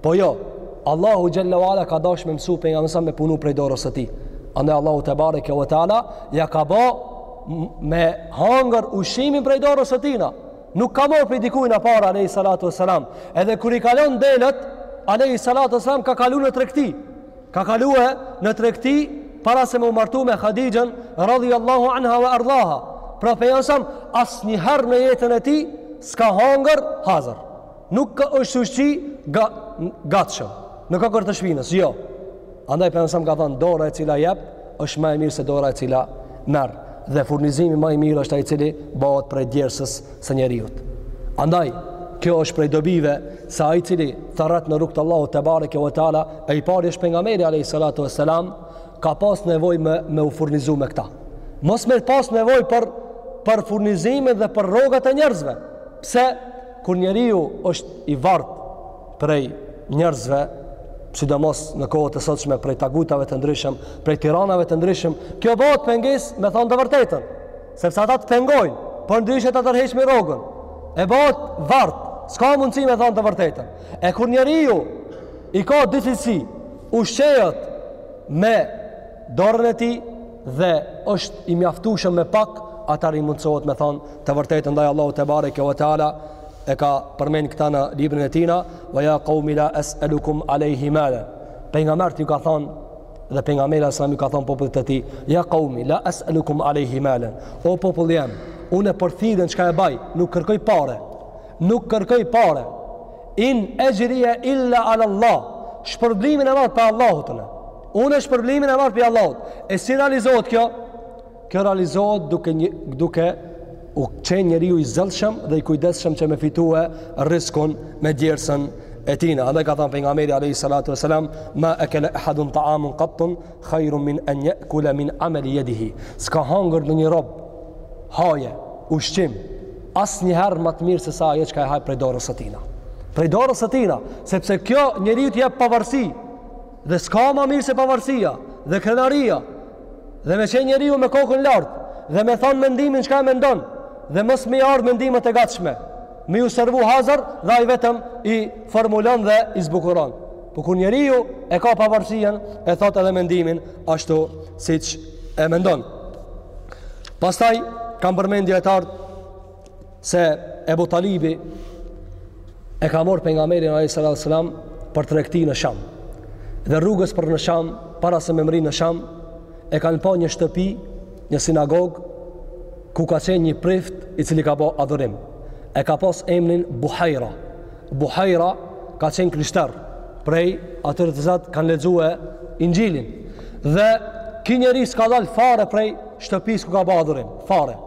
Po jo, Allahu xhelle ue ala ka dash me mësu Pejgamberin a.s. me punu prej dorës së tij. Andaj Allahu tebareke ue teala, ia ka bo me hangër ushqimin prej dorës së tina. Nuk ka marrë prej dikujt naj para, alejhi salatu ue selam. Edhe kur i ka lon delet, alejhi salatu ue selam ka kalu në tregti. Ka kalue në tregti para se me u martu me Hadixhen, radijallahu anha ue ardaha. Pra Pejgamberi a.s., asnjëherë në jetën e tij, s'ka hangër, hazër. Nuk ka është ushqim ga, gatshëm. Në kokërr të shpinës, jo. Andaj pejgamberi a.s. ka thënë, dora e cila jep, është ma e mirë se dora e cila merr. Dhe furnizimi ma i mirë është ai i cili bëhet prej djersës së njeriut. Andaj, kjo është prej dobive se ai i cili thërret në rrugë të Allahut tebareke ve teala, e i pari është pejgamberi a.s. ka pas nevojë me, me u furnizu me këta. Mos me pas nevojë për, për furnizime dhe për rrogat e njerëzve. Pse? Kur njeriu është i vartë prej njerëzve, sidomos në kohët e sotshme prej tagutave të ndryshëm, prej tiranave të ndryshëm, kjo bëhet pengesë me thonë të vërtetën, sepse ata të pengojnë, përndryshe ta tërheqim rrogën, e bëhet vartë, s'ka mundësi me thonë të vërtetën. E kur njeriu i ka disi si ushqehet me Dorën e tij dhe është i mjaftueshëm me pak, atëherë i mundësohet me thon të vërtetën andaj Allahu tebareke ve teala e ka përmend këta në librin e tina wa ya qaumi la as'alukum alayhi malan pejgamberët ju ka thon dhe pejgamberi a.s. ju ka thon popullit të tij ya qaumi la as'alukum alayhi malan o populli jem unë për thirrën çka e baj nuk kërkoj pare nuk kërkoj pare in ajriya illa ala allah shpërblimin e marr prej Allahut Unë shpërblimin e marr prej Allahut. E si realizohet kjo? Kjo realizohet duke një, duke qenë njeriu i zellshëm dhe i kujdesshëm që me fitue rriskun me djersën e tina. Andaj ka thënë pejgamberi alayhi salatu wasalam, "Ma akala ahadun ta'aman qattu khairan min an ya'kula min amali yadihi." S'ka hangër ndonjë rob haje, ushqim, asnjëherë ma të mirë se sa ajo çka e han prej dorës së tina. Prej dorës së tina, sepse kjo njeriut i jep pavarësi Dhe s'ka ma mirë se pavarësia dhe krenaria dhe me qenë njeriu me kokën lart dhe me thonë mendimin çka e mendon dhe mos me i ardhë mendimet e gatshme me ju servu hazër dhe ai vetëm i formulon dhe i zbukuron. Po kur njeriu e ka pavarësien e thotë edhe mendimin ashtu siç e mendon. Pastaj kanë përmend dijetarët se Ebu Talibi e ka morrë pejgamberin A.S. për tregti në Sham. Dhe rrugës për në Sham, para se me mrri në Sham, e kanë pa një shtëpi, një sinagogë, ku ka qenë një prift i cili ka bo adhurim. E ka pas emnin Buhajra. Buhajra ka qenë krishter, prej atyre të cilët kanë lexue Inxhilin. Dhe ky njeri s'ka dalë fare prej shtëpisë ku ka bo adhurim, fare.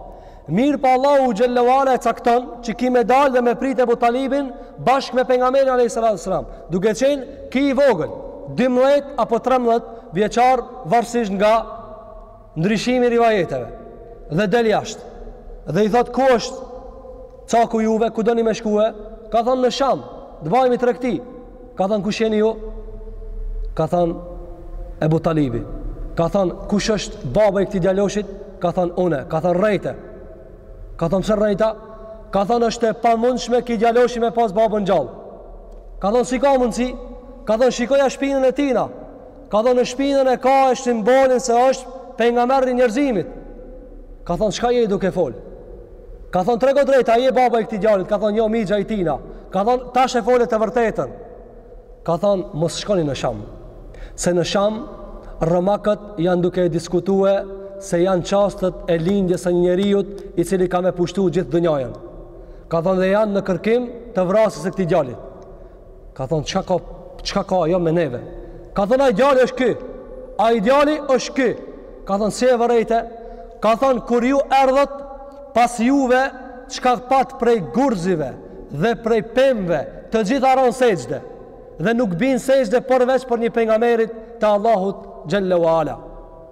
Mirë po Allahu xhelle ue ala e cakton që ki me dalë dhe me prit Ebu Talibin bashkë me pejgamberin alejhi salatu ue selam, duke qenë ki i vogël, 12 apo 13 vjeçar varësisht nga ndryshimi i rivajeteve. Dhe del jashtë. Dhe i thotë ku është caku juve, ku doni me shkue? Ka thonë në Sham, të bajmi tregti. Ka thënë kush jeni ju? Ka thanë Ebu Talibi. Ka thanë kush është baba i këtij djaloshit? Ka thanë unë. Ka thanë rrejte. Ka thanë pse rrejta? Ka thanë është e pamundshme ky djaloshi me pas babën gjallë. Ka thanë si ka mundsi? Ka thënë shikoja shpinën e tina. Ka thonë në shpinën e ka e simbolin se është pejgamer i njerëzimit. Ka thonë, çka je duke fol? Ka thonë, trego drejtë, a je baba i këtij djalit? Ka thonë, jo, mixha i tina. Ka thonë, tash e fole të vërtetën. Ka thonë, mos shkoni në Sham. Se në Sham, romakët janë duke e diskutue se janë çastet e lindjes së njeriut i cili ka me pushtu gjithë dynjanë. Ka thonë, dhe janë në kërkim të vrasjes së këtij djalit. Ka thonë, çka ka, çka ka ajo me neve? Ka thonë, ai djali është ky. Ai djali është ky. Ka thonë, si e vërejte? Ka thonë, kur ju erdhët, pas juve, çka pat prej gurzive dhe prej pemëve, të gjitha ranë sexhde. Dhe nuk binë sexhde përveç për një pejgamerit të Allahut xhelle ue ala.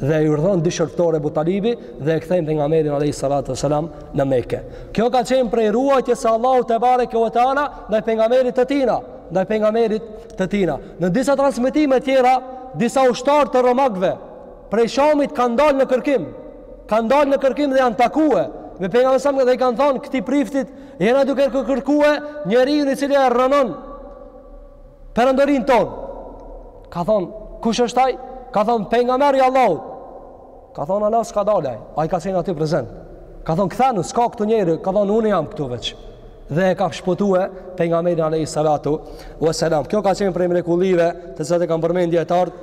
dhe i urdhon dy shërbëtorë Ebu Talibi dhe e kthejnë pejgamerin alejhi salatu ue selam në Meke. Kjo ka qenë prej ruajtjes së Allahut tebareke ue teala ndaj pejgamerit të tina. Ndaj pejgamerit të tina. Në disa transmetime tjera, disa ushtarë të romakëve prej Shamit kanë dalë në kërkim. Kanë dalë në kërkim dhe janë takue me pejgamerin dhe i kanë thonë këtij priftit jena duke kërkue njerin i cili e rrënon Perandorinë tonë. Ka thonë, kush është ai? Ka thonë pejgamberi i Allahut. Ka thonë hala s'ka dalë ai. Ai ka qenë aty prezent. Ka thonë kthanu, s'ka këtu njeri. Ka thonë unë jam këtu veç. Dhe e ka shpëtue pejgamberin alejhi salatu ue selam. Kjo ka qenë prej mrekullive të cilat e kanë përmend dijetarët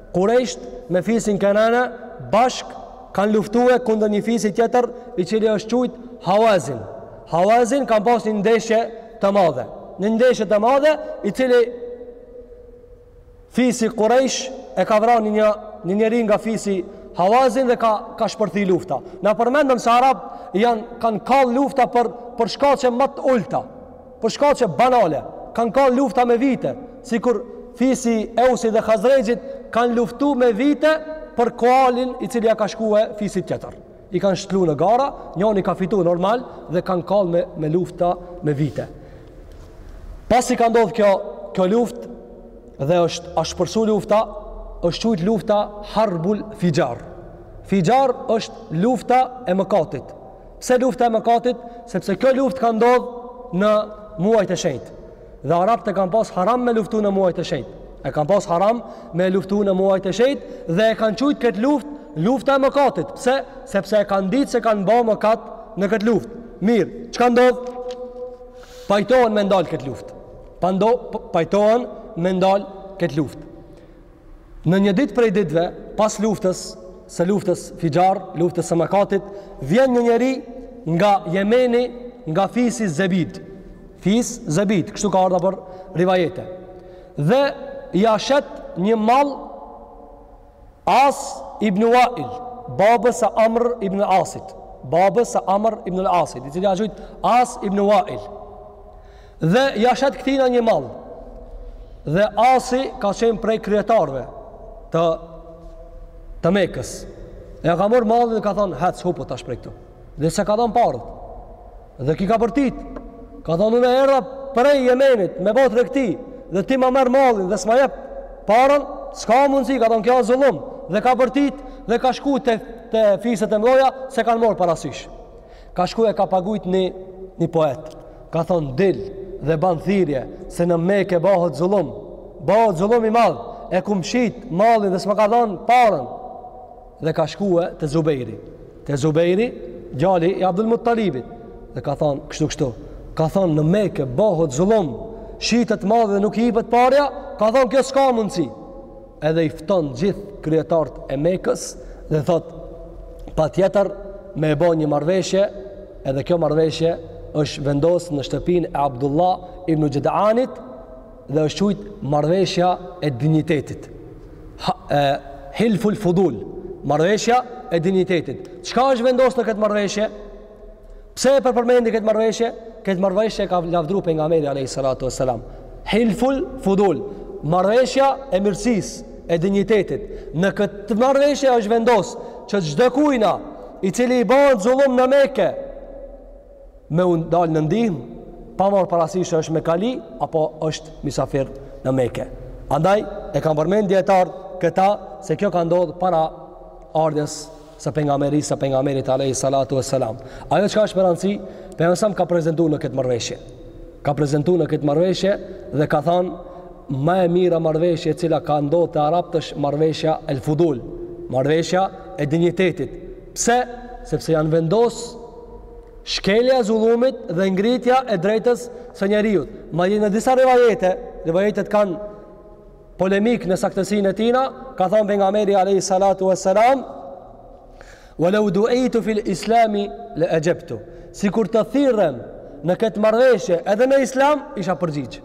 Kurejsh me fisin Kenana bashkë kanë luftue kundër një fisi tjetër i cili është qujt Hawazin. Hawazin kanë pas një ndeshje të madhe. Një ndeshje të madhe i cili fisi Kurejsh e ka vra një, një njeri nga fisi Hawazin dhe ka, ka shpërthi lufta. Na përmendëm se arabë janë, kanë kall lufta për, për shkaqe ma të ulta. Për shkaqe banale, kanë kanë n'lufta me vite, sikur fisi Eusit dhe Hazrexhit kanë luftu me vite për kalin i cili ja ka shkue fisit tjetër. I kanë shti në gara, njoni ka fitu normal dhe kanë kanë me, me lufta me vite. Pasi ka ndodh kjo, kjo luftë dhe është ashpërsu lufta, është qujtë lufta Harbul Fixhar. Fixhar është lufta e mëkatit. Pse lufta e mëkatit? Sepse kjo luftë ka ndodh në muajt e shenjtë. Dhe arabët e kanë pas haram me luftu në muajt e shenjtë. E kanë pas haram me luftu në muajt e shenjtë dhe e kanë qujtë këtë luftë lufta e mëkatit. Pse? Sepse e kanë ditë se kanë ba mëkat në këtë luftë. Mirë, çka ndodh? Pajtohen me ndalë këtë luftë. Pajtohen me ndalë këtë luftë. Në një ditë prej ditëve, pas luftës, së luftës Fixhar, luftës së mëkatit, vjen një njeri nga Jemeni, nga fisi Zebid. Fis Zebid, kështu ka ardh nëpër rivajete. Dhe ja shet një mall As ibn Uail, babës së Amr ibn Asit, babës së Amr ibn Asit, i cili u qujt As ibn Uail. Dhe ja shet këtina një mall. Dhe Asi ka qenë prej kryetarëve të të Mekës. Ja ka morr mallin dhe ka thënë, "Hec, hupu tash prej këtu." Dhe s'ja ka dhon paret. Dhe ky ka bërtit. Ka thënë, "Unë erdha prej Jemenit me bo tregti dhe ti ma merr mallin dhe s'ma jep paren, s'ka mundësi, ka thënë, "Kjo është zullum." Dhe ka bërtit dhe ka shku te te fiset e mëdha s'e kanë marr parasysh. Ka shkue ka pagujt një, një poet. Ka thonë, dil dhe ban thirrje, se në Meke bahet zullum. Bahet zullum i madh, e kum shit mallin dhe s'ma ka dhanë paren. Dhe ka shkue te Zubejri. Te Zubejri, djali i Abdul Muttalibit. Dhe ka thonë, kështu kështu. Ka thonë, në Meke bahet zullum. Shitet malli dhe nuk ipet parja, ka thonë, kjo s'ka mundësi. edhe i fton gjithë kryetarët e Mekës dhe thotë patjetër me e bo një marrëveshje edhe kjo marrëveshje është vendos në shtëpinë e Abdullah ibn Xhedanit dhe është qujt marrëveshja e dinjitetit ha, e, Hilful Fudul marrëveshja e dinjitetit çka është vendos në këtë marrëveshje Pse e po e përmendi këtë marrëveshje? Këtë marrëveshje e ka lavdru Pejgamberi a.s. Hilful fudul, marrëveshja e mirësisë, e dinjitetit. Në këtë marrëveshje është vendos që çdokujna i cili i bahet zullum në Meke me ju dalë në ndihmë, pa marrë parasysh është mekali, apo është mysafir në Meke. Andaj, e kanë përmend dijetarët këta se kjo ka ndodhë para ardhjes së pejgamberisë së pejgamberit alayhi salatu vesselam. Ajo çka është me rëndësi, pejgamberi ka prezentu në këtë marrëveshje. Ka prezentu në këtë marrëveshje dhe ka thanë ma e mira marrëveshje e cila ka ndodh te arabët është marrëveshja El Fudul, marrëveshja e dinjitetit. Pse? Sepse janë vendos shkelja e zullumit dhe ngritja e drejtës së njeriut. Madje në disa rivajete, rivajetet kanë polemikë në saktësinë e tina, ka thonë pejgamberi alayhi salatu vesselam, wa leu duitu fil islami le exhebtu. Sikur të thirrem në këtë marrëveshje edhe në islam, isha përgjigj.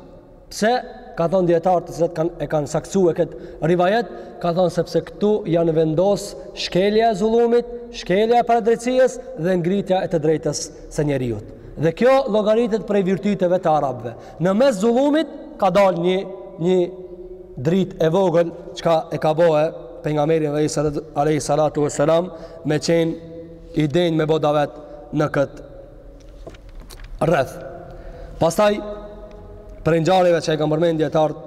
Pse, ka thonë dijetarët të cilët kan, e kanë saktësue këtë rivajet, ka thonë sepse këtu janë vendos shkelja e zullumit, shkelja e padrejtësisë dhe ngritja e të drejtës së njeriut. Dhe kjo llogaritet prej virtyteve të arabëve. Në mes zullumit ka dal një një dritë e vogël çka e ka bo pejgamberin alayhi salatu vesselam me qenë i denjë me bo davet në kët rreth. Pastaj prej ngjarjeve që e kanë përmendë dijetarët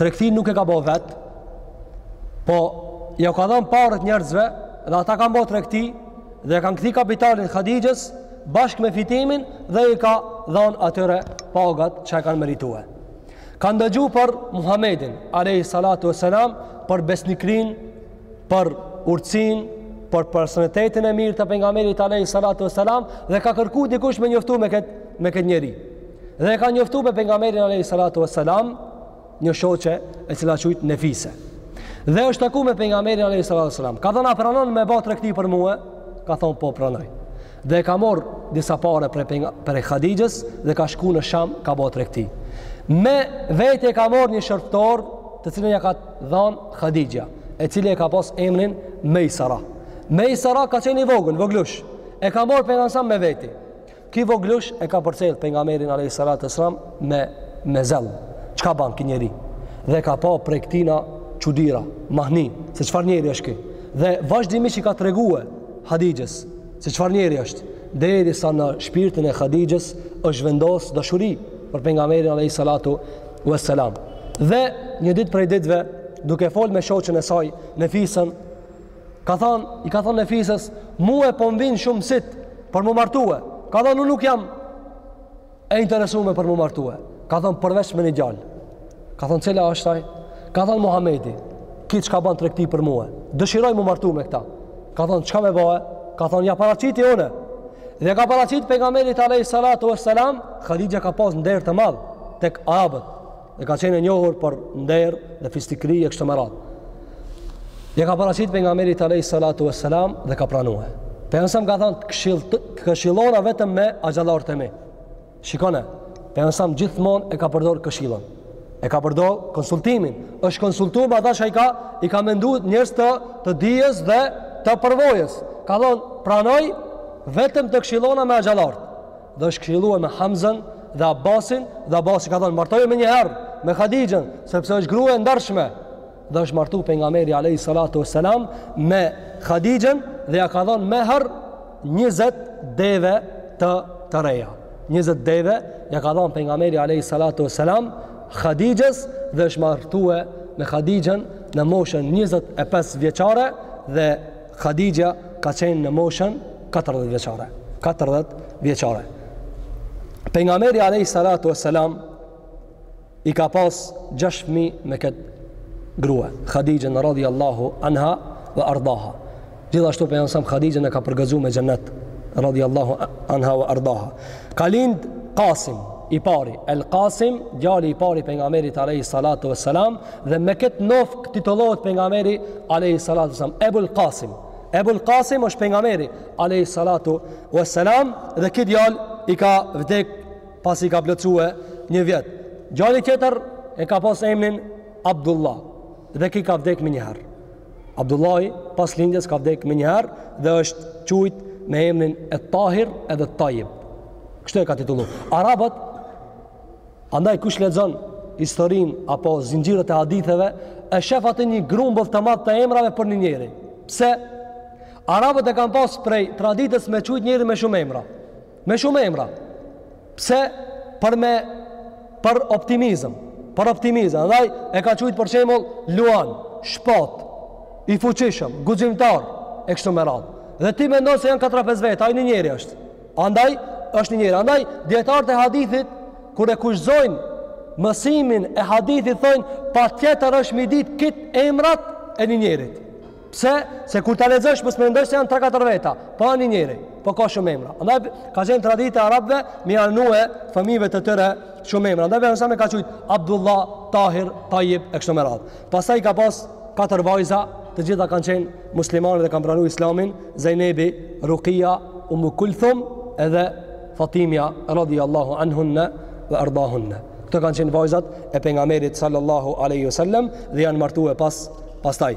Tregtinë nuk e ka bo vet, po ja ka dhanë paret njerëzve dhe ata kanë bo tregti dhe ja kanë kthy kapitalin Hadixhes bashkë me fitimin dhe i ka dhanë atyre pagat që e kanë meritue. Ka ndëgju për Muhammedin, alayhi salatu wassalam, për besnikërinë për urtësinë, për personalitetin e mirë të pejgamberit alayhi salatu vesselam, dhe ka kërku dikush me njoftu me këtë me këtë njeri. Dhe e ka njoftu me pejgamberin alayhi salatu vesselam, një shoqe e cila qujt Nefise. Dhe është taku me pejgamberin alayhi salatu vesselam. Ka thonë a pranon me ba tregti për mue? Ka thonë po pranoj. Dhe e ka marrë disa pare prej, penga, prej Hadixhes dhe ka shku në Sham ka ba tregti. Me vete e ka marrë një shërbtor të cilën ja ka dhanë Hadixha, i cili e ka pas emrin Mejsara. Mejsara ka qenë i vogël, voglush, e ka marrë pejgamberi a.s. me veti. Ki voglush e ka përcjell pejgamberin a.s. me, me zell. Çka ban ki njeri? Dhe ka pa prej këtina çudira, mahni, se çfarë njeri është ki. Dhe vazhdimisht i ka tregue Hadixhes, se çfarë njeri është. Derisa në shpirtin e Hadixhes është vendosë dashuri për pejgamberin a.s. Vesselam. Dhe një ditë prej ditëve, duke fol me shoqen e saj, Nefisen, ka thonë, i ka thonë Nefises, mue po më vijnë shumë msitë për m'u martue. Ka thonë, unë nuk jam e interesume për m'u martue. Ka thonë, përveç me një djalë. Ka thonë, cili është aj? Ka thonë, Muhamedi, ki çka ban tregti për mue. Dëshiroj m'u martu me këta. Ka thonë, çka me bo? Ka thonë, ja paraqiti une. Dhe ja ka paraqit Pejgamberit alejhi salatu ue selam, Hadixhja ka pas nder të madh, tek arabët. Dhe ka qenë e njohur për nder dhe fisnikri e kshtu me radhë. Ja ka paraqit Pejgamberit alejhi salatu ue selam dhe ka pranue. Pejgamberi alejhi selam ka thonë, të këshillona vetëm me axhallarët e mi. Shikone, Pejgamberi alejhi selam gjithmonë e ka përdor këshillën. E ka përdor konsultimin. është konsultu, me ata që i ka, i ka mendu njerëz të, të dijes dhe të përvojës. Ka thonë, pranoj, vetëm të këshillona me axhallart. Dhe është këshillue me Hamzën dhe Abbasin, dhe Abbasi ka thonë, martoje menjëherë, me Hadixhen, sepse është grue e ndershme. dhe është martu Pejgamberi alejhi salatu ue selam me Hadixhen dhe ja ka dhanë mehr 20 deve të të reja. 20 deve ja ka dhanë Pejgamberi alejhi salatu ue selam Hadixhes dhe është martue me Hadixhen në moshën 25 vjeçare dhe Hadixhja ka qenë në moshën 40 vjeçare. 40 vjeçare. Pejgamberi alejhi salatu ue selam I ka pas gjashtë fmi me këtë grue, Hadixhen radijallahu anha ue erdaha. Gjithashtu Pejgamberi alejhi selam Hadixhen e ka përgëzu me xhennet, radijallahu anha ue erdaha. Ka lind Kasim, i pari, El Kasim, djali i parë i Pejgamberit alejhi salatu ue selam, dhe me këtë nofkë titullohet Pejgamberi alejhi salatu ue selam, Ebul Kasim. Ebul Kasim është Pejgamberi alejhi salatu ue selam, dhe ky djalë i ka vdek pasi i ka plotësue një vjet. Djali tjetër e ka pas emrin Abdullah dhe ky ka vdek menjëherë. Abdullahi pas lindjes ka vdek menjëherë dhe është qujt me emrin e Tahir edhe Tajib. Kështu e ka titullu. Arabët, andaj kush lexon historinë apo zinxhirët e haditheve, e shef atë një grumbull të madh të emrave për një njeri. Pse? Arabët e kanë pas prej traditës me qujt njeri me shumë emra. Me shumë emra. Pse për me për optimizëm, për optimizëm. Andaj e ka qujt për shembull Luan, Shpatë, i fuqishëm, guximtar e kështu me radhë. Dhe ti mendon se janë katër a pesë veta, ai një njeri është. Andaj është një njeri. Andaj dietarët e hadithit kur e kushtëzojnë mësimin e hadithit thonë patjetër është me i ditë kejt emrat e një njerit. Pse? Se kur ta lexosh mos mendo se janë 3-4 veta, po ai një njeri, po ka shumë emra. Andaj ka qenë traditë e arabëve me ja vnue fëmijëve të tyre shumë emra. Andaj Pejgamberi alejhi selam e ka qujt Abdullah, Tahir, Tajib e kështu me radhë. Pastaj ka pas katër vajza, të gjitha kanë qenë muslimane dhe kanë pranu Islamin, Zejnebi, Rukia, Ummu Kulthum edhe Fatimia radijallahu anhunne ue erdahunne. Këto kanë qenë vajzat e pejgamberit sallallahu alejhi ue selem dhe janë martue pas pastaj.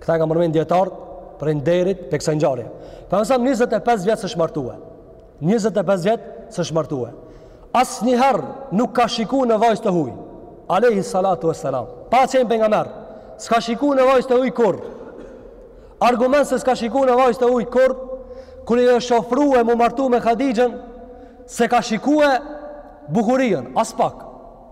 Këta e kanë përmen dijetartë prej nderit të kësaj ngjarje. Pengameri alejhi selam 25 vjet s'është martue. 25 vjet s'është martue. Asnjëherë nuk ka shiku në vajzë të hujë. Alejhi salatu ue selam. Pa qenë pengamer. S'ka shiku në vajzë të hujë kurrë. Argument se s'ka shiku në vajzë të hujë kurrë. Kur i është ofrue m'u martu me Hadixhën. S'e ka shikue bukurien. Aspak.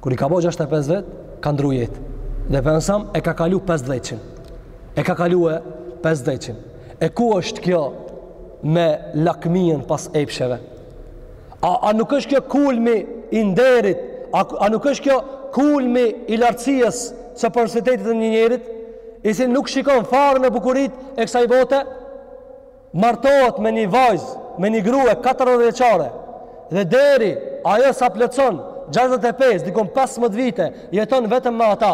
Kur i ka bo 65 vjet, ka ndru jetë. Dhe pengameri alejhi selam e ka kalu 50-shin. E ka kalue 50-shin. E ku është kjo me lakmien pas epsheve? A, a nuk është kjo kulmi i nderit? A, a nuk është kjo kulmi i lartësijës së personalitetit të një njerit? I cili nuk shikon fare në bukuritë e kësaj bote? martohet me një vajzë, me një grue 40 vjeçare dhe deri ajo sa plotëson 65, dikun 15 vite, jeton vetëm me ata.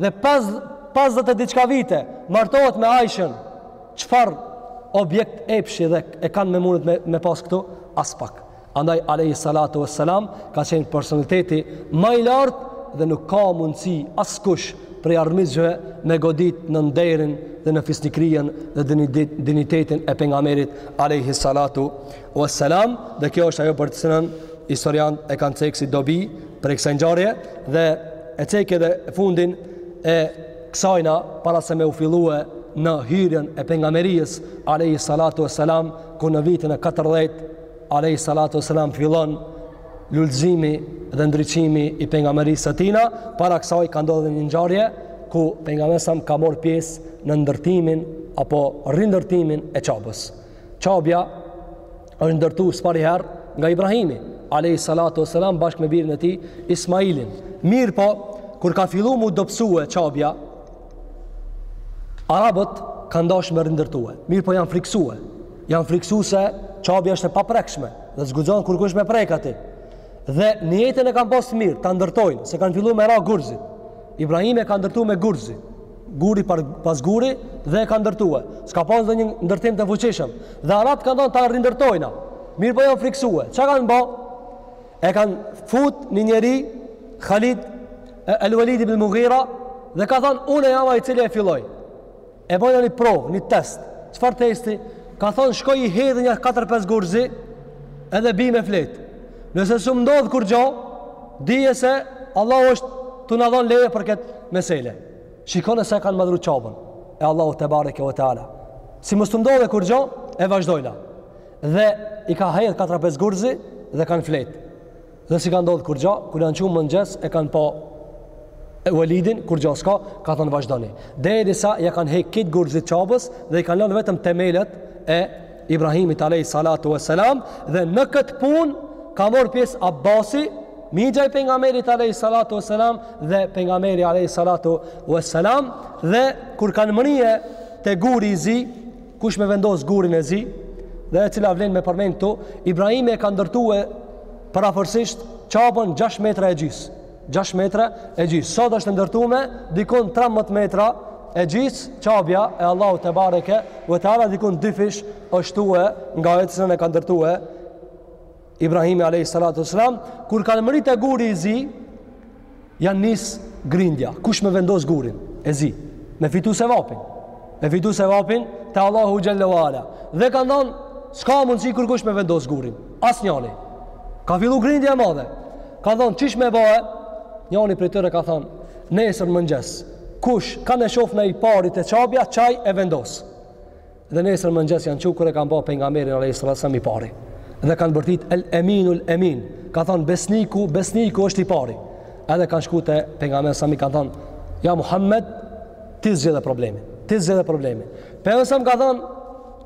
Dhe pas 50 e diçka vite martohet me Aishën. Çfarë objekt epshi dhe e kanë me mundet me, me pas këtu? Aspak. Andaj alejhi salatu was salam ka qenë personaliteti më i lartë dhe nuk ka mundësi askush prej armiqve me godit në nderin dhe në fisnikërien dhe dinjitetin e pengamerit alejhi salatu was salam dhe kjo është ajo për të cilën historiantë e kanë cekë si dobi prej kësaj ngjarje dhe e ceki edhe fundin e kësajna para se me u fillue në hyrjen e pengamerijës alejhi salatu was salam kur në vitin e 40 alejhi salatu selam fillon lulëzimi dhe ndriçimi i pengamerisë së tina, para kësaj ka ndodhë një ngjarje, ku pengameri alejhi selam ka morrë pjesë në ndërtimin apo rindërtimin e qabës. Qabja është ndërtu së pari herë nga Ibrahimi, alejhi salatu selam bashkë me birin e tij Ismailin. Mirëpo, kur ka fillu m'u dobsue qabja, arabët kanë dashë me rindërtue, mirëpo janë friksue, Janë friksu se qabja është e paprekshme dhe s'guxon kurkush me prek atë. Dhe nijetin e kanë pasë mirë, ta ndërtojnë, se kanë fillu me ra gurzit. Ibrahimi e ka ndërtu me gurzi, guri par, pas guri dhe e ka ndërtue. S'ka pas ndonjë ndërtim të fuqishëm. Dhe arabët kanë thonë ta rindërtojna. Mirëpo janë friksue. Ça kanë bo? E kanë fut një njeri, Halid, El Uelid ibn Mugira, dhe ka thonë, unë jam ai i cili e filloj. E bëjna një provë, një test. Çfarë testi? Ka thonë shkoj i hedhi nja 4-5 gurzi edhe bij me flet. Nëse s'më ndodh kurgjo, dije se Allahu është tu na dhonë leje për këtë mesele. Shikone se kanë madhru qabën e Allahut tebareke ue teala. Si mos të m'ndodhë kurgjo, e vazhdojna. Dhe i ka hedhë 4-5 gurzi dhe kanë fletë. Dhe s'i ka ndodhë kurgja, kur janë çu mëngjes, e kanë pa Walidin, kurgja s'ka, ka thënë vazhdoni. Derisa ja kanë hekë krejt gurëzit Qabes, dhe i kanë lënë vetëm temelet e Ibrahimit alayhi salatu wasalam, dhe në këtë punë, ka morë pjesë Abasi, mixha i pejgamberit alayhi salatu wasalam dhe pejgamberi alayhi salatu wasalam dhe kur kanë mrije te guri i zi Kush me vendos gurin e zi dhe e cila vlen me përmend këtu, Ibrahimi e ka ndërtuar parafërsisht Qaben 6 metra e gjys. 6 metra e gjys. Sot është e ndërtume dikun 13 metra e gjys Qabja e Allahut tebareke ue teala dikun dyfish është shtuar nga ajo të cilën e ka ndërtue Ibrahimi alayhi salatu wasalam kur kanë mrit te guri i zi janë nis grindja kush me vendos gurin e zi me fitu sevapin me fitu sevapin te Allahu xhelle ue ala dhe kanë thon s'ka mundsi kurkush me vendos gurin asnjani ka fillu grindja e madhe ka thon qysh me ba e njani prej tyre ka thon nesër mëngjes kush kanë e shof naj pari te Qabja qaj e vendos Dhe nesër mëngjes janë çu kur e kanë pa pejgamberin alayhis salam i pari. Dhe kanë bërtit el eminu el emin. Ka thon besniku, besniku është i pari. Edhe kanë shkuar te pejgamberi s.a.s. i kanë thon ja Muhammed ti zgjidhe problemin. Ti zgjidhe problemin. Pejgamberi s.a.s. ka thon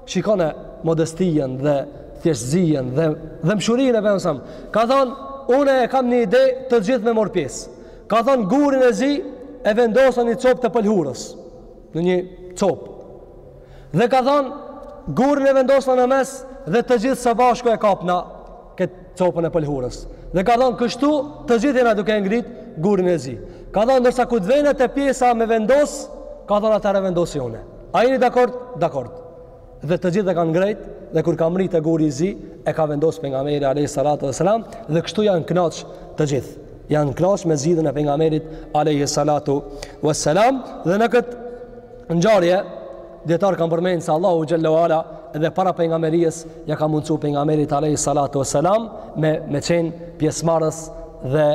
shikone modestien dhe thjeshtësien dhe dhembshurinë e pejgamberit s.a.s. Ka thon unë e kam një ide të gjithë me mor pjesë. Ka thon gurin e zi e vendosna në një copë të pëlhurës në një copë Dhe ka thënë, gurin e vendosna në mes dhe të gjithë së bashku e kapna këtë copën e pëlhurës. Dhe ka thënë, kështu të gjithë jena duke e ngrit gurin e zi. Ka thënë, ndërsa kur t'vejna te pjesa me vendos, ka thënë atëher e vendosi une. A jeni dakord? Dakord. Dhe të gjithë e kanë ngrejt, dhe kur ka mri te guri i zi, e ka vendos pejgamberi a.s. dhe kështu janë knaqë të gjithë. Janë knaqë me zgjidhjen e pejgamberit a.s. Dhe në këtë ngjarje dijetart kanë përmen se Allahu xhelle ue ala edhe para pejgamberisë ja ka mundsu pejgamberit alayhi salatu wasalam me me qenë pjesëmarrës dhe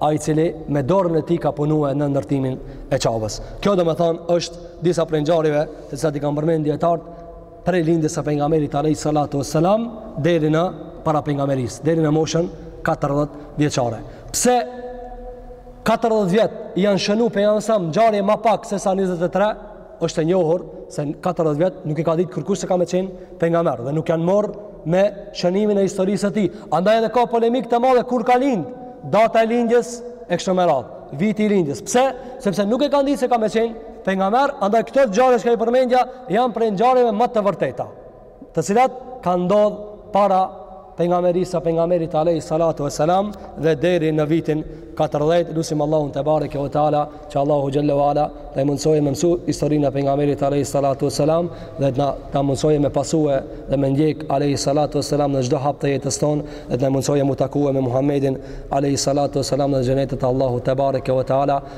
ai i cili me dorën e tij ka punuar në ndërtimin e Qabes. Kjo domethënë është disa prej ngjarjeve të cilat i kanë përmen dijetart prej lindjes së pejgamberit alayhi salatu wassalam deri në para pejgamberisë, deri në moshën 40 vjeçare. Pse 40 vjet janë shënu pejgamberit s.a.s. ngjarje ma pak se sa 23, është e njohur se 40 vjet nuk e ka ditë kurkush se ka me qen pejgamber dhe nuk janë marr me shënimin e historisë së tij. Andaj edhe ka polemik të madhe kur ka lind, data e lindjes e kështu me radhë, viti i lindjes. Pse? Sepse nuk e kanë ditë se ka me qen Pejgamber, andaj këto ngjarje që i përmendja janë prej ngjarjeve më të vërteta, të cilat kanë ndodh para pejgamberisë së pejgamberit alayhi salatu vesselam dhe deri në vitin 40 lusim Allahun te bareke ve teala që Allahu xhelle ve ala të na e mundësojë me mësu historinë e pejgamberit alayhi salatu vesselam dhe të na mundësojë me pasue dhe me ndjek alayhi salatu vesselam në çdo hap të jetës tonë dhe të na mundësojë me u takue me Muhammedin alayhi salatu vesselam në xhenetin e Allahut te bareke ve teala